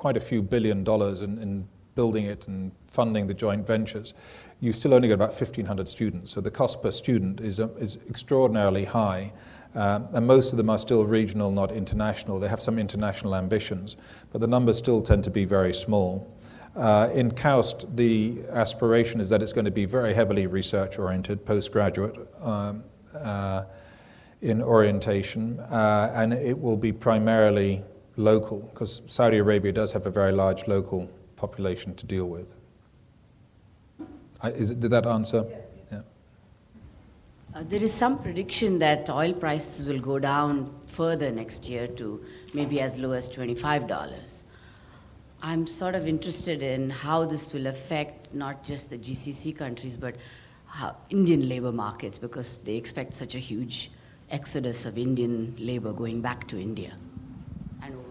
quite a few billion dollars in, in building it and funding the joint ventures, you've still only got about 1,500 students. So the cost per student is, uh, is extraordinarily high. Um, and most of them are still regional, not international. They have some international ambitions, but the numbers still tend to be very small. Uh, in KAUST, the aspiration is that it's going to be very heavily research oriented, postgraduate um, uh, in orientation, uh, and it will be primarily local, because Saudi Arabia does have a very large local population to deal with. I, it, did that answer? Yes. Yeah. Uh, there is some prediction that oil prices will go down further next year to maybe as low as $25. I'm sort of interested in how this will affect not just the GCC countries, but how Indian labor markets, because they expect such a huge exodus of Indian labor going back to India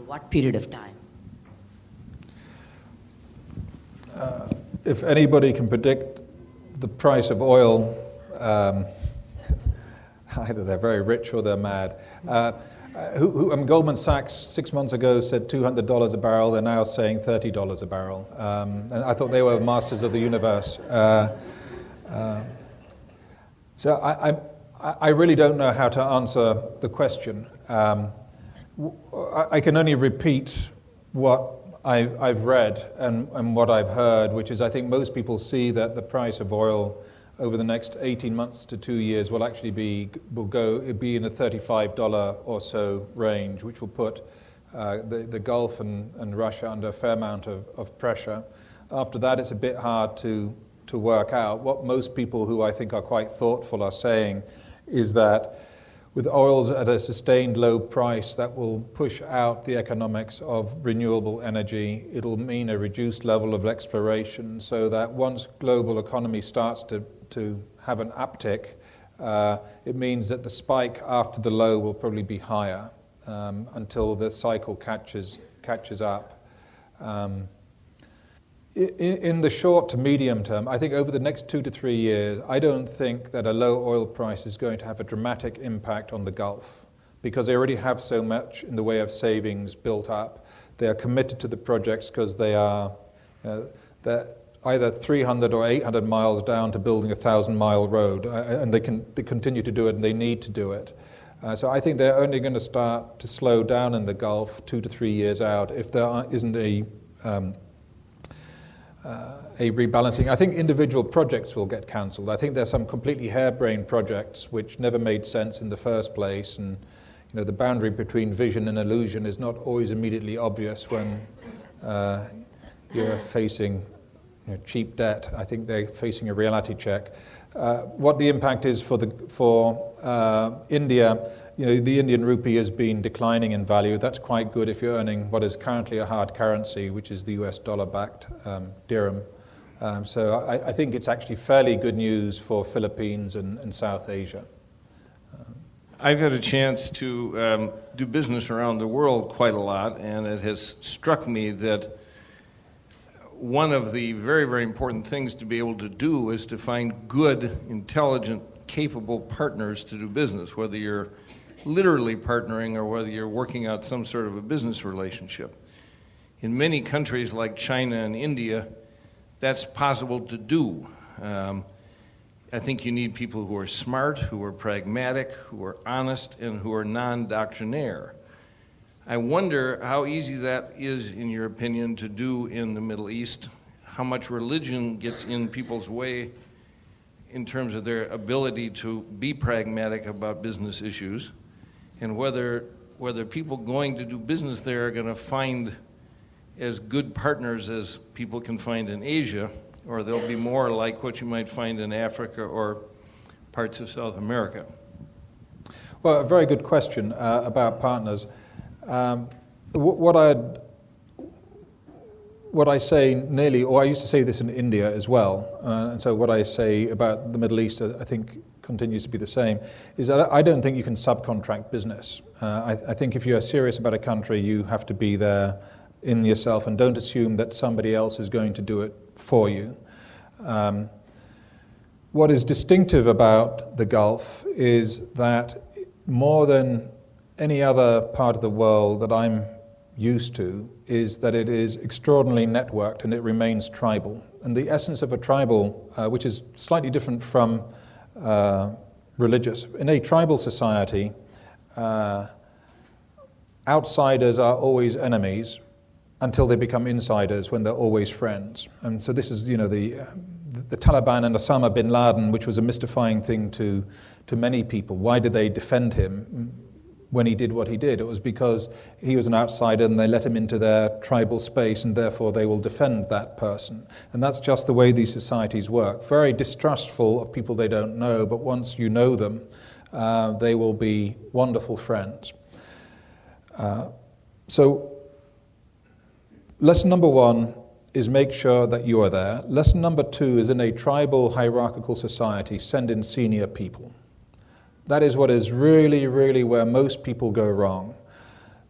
what period of time? Uh, if anybody can predict the price of oil, um, either they're very rich or they're mad. Uh, who, who, um, Goldman Sachs six months ago said $200 a barrel. They're now saying $30 a barrel. Um, and I thought they were masters of the universe. Uh, Um, so I, I, I, really don't know how to answer the question. Um, I can only repeat what I, have read and, and, what I've heard, which is I think most people see that the price of oil over the next 18 months to two years will actually be, will go, be in a $35 or so range, which will put uh, the, the Gulf and, and Russia under a fair amount of, of pressure. After that, it's a bit hard to, to work out. What most people who I think are quite thoughtful are saying is that with oils at a sustained low price, that will push out the economics of renewable energy. It'll mean a reduced level of exploration, so that once global economy starts to, to have an uptick, uh, it means that the spike after the low will probably be higher um, until the cycle catches, catches up. Um, in the short to medium term, I think over the next two to three years, I don't think that a low oil price is going to have a dramatic impact on the Gulf because they already have so much in the way of savings built up. They are committed to the projects because they are they're either 300 or 800 miles down to building a thousand mile road, uh, and they can they continue to do it and they need to do it. Uh, so I think they're only going to start to slow down in the Gulf two to three years out if there isn't a um, uh, a rebalancing. I think individual projects will get cancelled. I think there's some completely harebrained projects which never made sense in the first place, and you know the boundary between vision and illusion is not always immediately obvious when uh, you're facing you know, cheap debt. I think they're facing a reality check. Uh, what the impact is for the for uh, India you know, the Indian rupee has been declining in value. That's quite good if you're earning what is currently a hard currency, which is the US dollar backed um, dirham. Um, so I, I, think it's actually fairly good news for Philippines and, and South Asia. I've had a chance to um, do business around the world quite a lot, and it has struck me that one of the very, very important things to be able to do is to find good, intelligent, capable partners to do business, whether you're literally partnering or whether you're working out some sort of a business relationship. In many countries like China and India, that's possible to do. Um, I think you need people who are smart, who are pragmatic, who are honest, and who are non doctrinaire. I wonder how easy that is, in your opinion, to do in the Middle East, how much religion gets in people's way in terms of their ability to be pragmatic about business issues and whether whether people going to do business there are going to find as good partners as people can find in Asia, or they'll be more like what you might find in Africa or parts of South America. Well, a very good question uh, about partners. Um, what I what I say nearly, or I used to say this in India as well, uh, and so what I say about the Middle East, I think continues to be the same, is that I don't think you can subcontract business. Uh, I, I, think if you're serious about a country, you have to be there in yourself and don't assume that somebody else is going to do it for you. Um, what is distinctive about the Gulf is that more than any other part of the world that I'm used to is that it is extraordinarily networked and it remains tribal. And the essence of a tribal, uh, which is slightly different from uh, religious. In a tribal society, uh, outsiders are always enemies until they become insiders when they're always friends. And so this is, you know, the, the Taliban and Osama bin Laden, which was a mystifying thing to, to many people. Why did they defend him? When he did what he did. It was because he was an outsider and they let him into their tribal space and therefore they will defend that person. And that's just the way these societies work. Very distrustful of people they don't know, but once you know them, uh, they will be wonderful friends. Uh, so, lesson number one is make sure that you are there. Lesson number two is in a tribal hierarchical society, send in senior people. That is what is really, really where most people go wrong.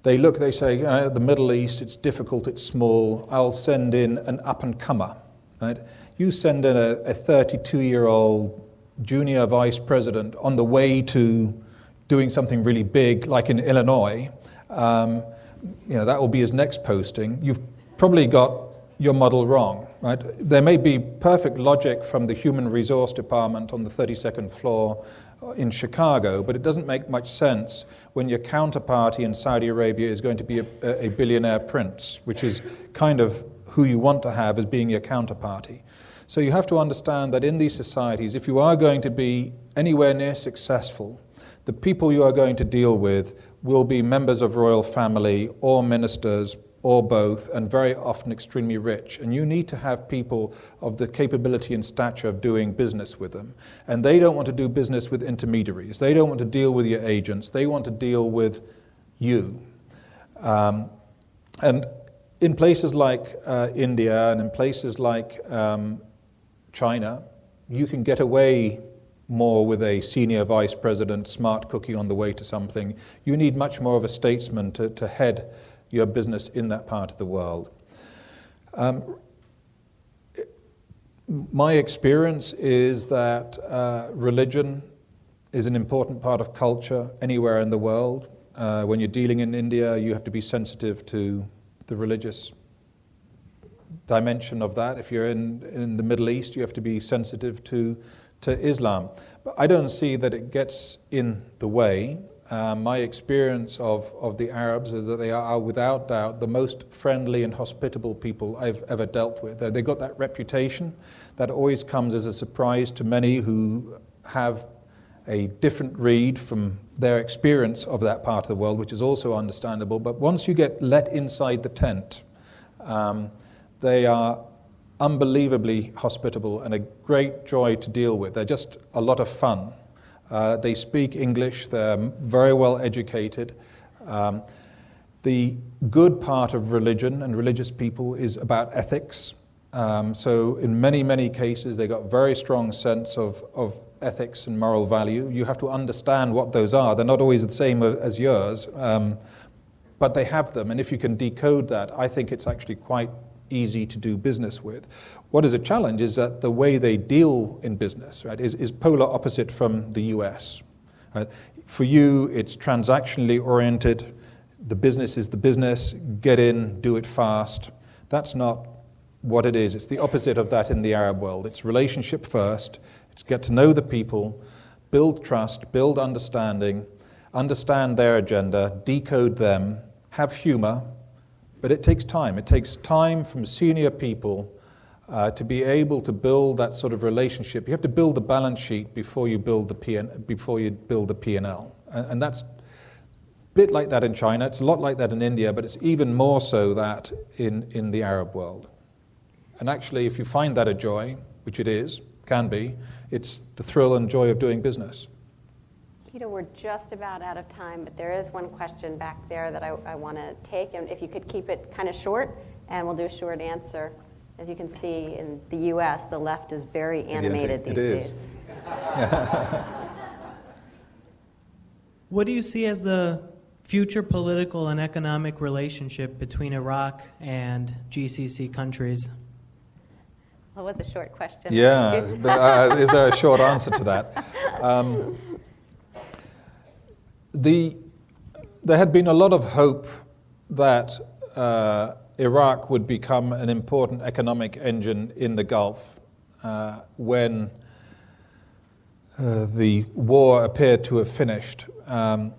They look, they say, uh, the Middle East, it's difficult, it's small, I'll send in an up and comer. Right? You send in a 32 year old junior vice president on the way to doing something really big, like in Illinois. Um, you know, that will be his next posting. You've probably got your model wrong, right? There may be perfect logic from the human resource department on the 32nd floor in Chicago, but it doesn't make much sense when your counterparty in Saudi Arabia is going to be a, a billionaire prince, which is kind of who you want to have as being your counterparty. So you have to understand that in these societies, if you are going to be anywhere near successful, the people you are going to deal with will be members of royal family or ministers or both, and very often extremely rich. And you need to have people of the capability and stature of doing business with them. And they don't want to do business with intermediaries, they don't want to deal with your agents, they want to deal with you. Um, and in places like uh, India and in places like um, China, you can get away more with a senior vice president, smart cookie on the way to something. You need much more of a statesman to, to head your business in that part of the world. Um, my experience is that uh, religion is an important part of culture anywhere in the world. Uh, when you're dealing in India, you have to be sensitive to the religious dimension of that. If you're in, in the Middle East, you have to be sensitive to, to Islam. But I don't see that it gets in the way. Uh, my experience of, of the Arabs is that they are, without doubt, the most friendly and hospitable people I've ever dealt with. They've got that reputation that always comes as a surprise to many who have a different read from their experience of that part of the world, which is also understandable. But once you get let inside the tent, um, they are unbelievably hospitable and a great joy to deal with. They're just a lot of fun. Uh, they speak English, they're very well educated. Um, the good part of religion and religious people is about ethics. Um, so, in many, many cases, they got very strong sense of, of ethics and moral value. You have to understand what those are. They're not always the same as yours, um, but they have them. And if you can decode that, I think it's actually quite easy to do business with. What is a challenge is that the way they deal in business right, is, is polar opposite from the US. Right? For you, it's transactionally oriented. The business is the business. Get in, do it fast. That's not what it is. It's the opposite of that in the Arab world. It's relationship first. It's get to know the people, build trust, build understanding, understand their agenda, decode them, have humor, but it takes time. It takes time from senior people uh, to be able to build that sort of relationship. You have to build the balance sheet before you build the PN, before you build the P&L, and, and that's a bit like that in China. It's a lot like that in India, but it's even more so that in, in the Arab world. And actually, if you find that a joy, which it is, can be, it's the thrill and joy of doing business. Kito, we're just about out of time, but there is one question back there that I, I want to take, and if you could keep it kind of short, and we'll do a short answer. As you can see in the U.S., the left is very animated these is. days. what do you see as the future political and economic relationship between Iraq and GCC countries? Well, it was a short question. Yeah, but uh, is there a short answer to that? Um, the, there had been a lot of hope that uh, Iraq would become an important economic engine in the Gulf uh, when uh, the war appeared to have finished. Um,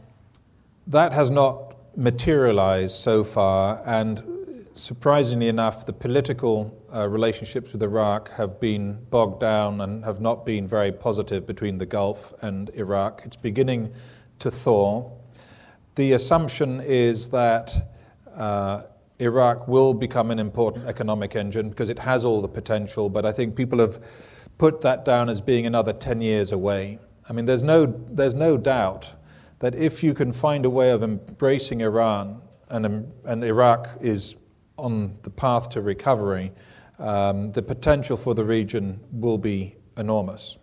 that has not materialized so far, and surprisingly enough, the political uh, relationships with Iraq have been bogged down and have not been very positive between the Gulf and Iraq. It's beginning to thaw. The assumption is that uh, Iraq will become an important economic engine because it has all the potential, but I think people have put that down as being another 10 years away. I mean, there's no, there's no doubt that if you can find a way of embracing Iran and, and Iraq is on the path to recovery, um, the potential for the region will be enormous.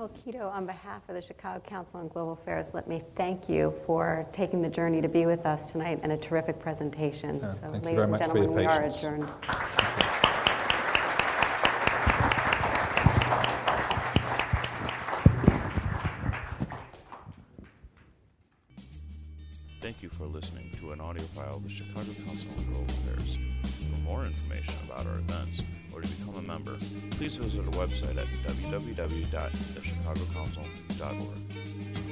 Well, Kito, on behalf of the Chicago Council on Global Affairs, let me thank you for taking the journey to be with us tonight and a terrific presentation. Yeah, so, thank ladies you very and gentlemen, for your we are adjourned. Thank you for listening to an audio file of the Chicago Council on Global Affairs. More information about our events or to become a member, please visit our website at www.thechicagocouncil.org.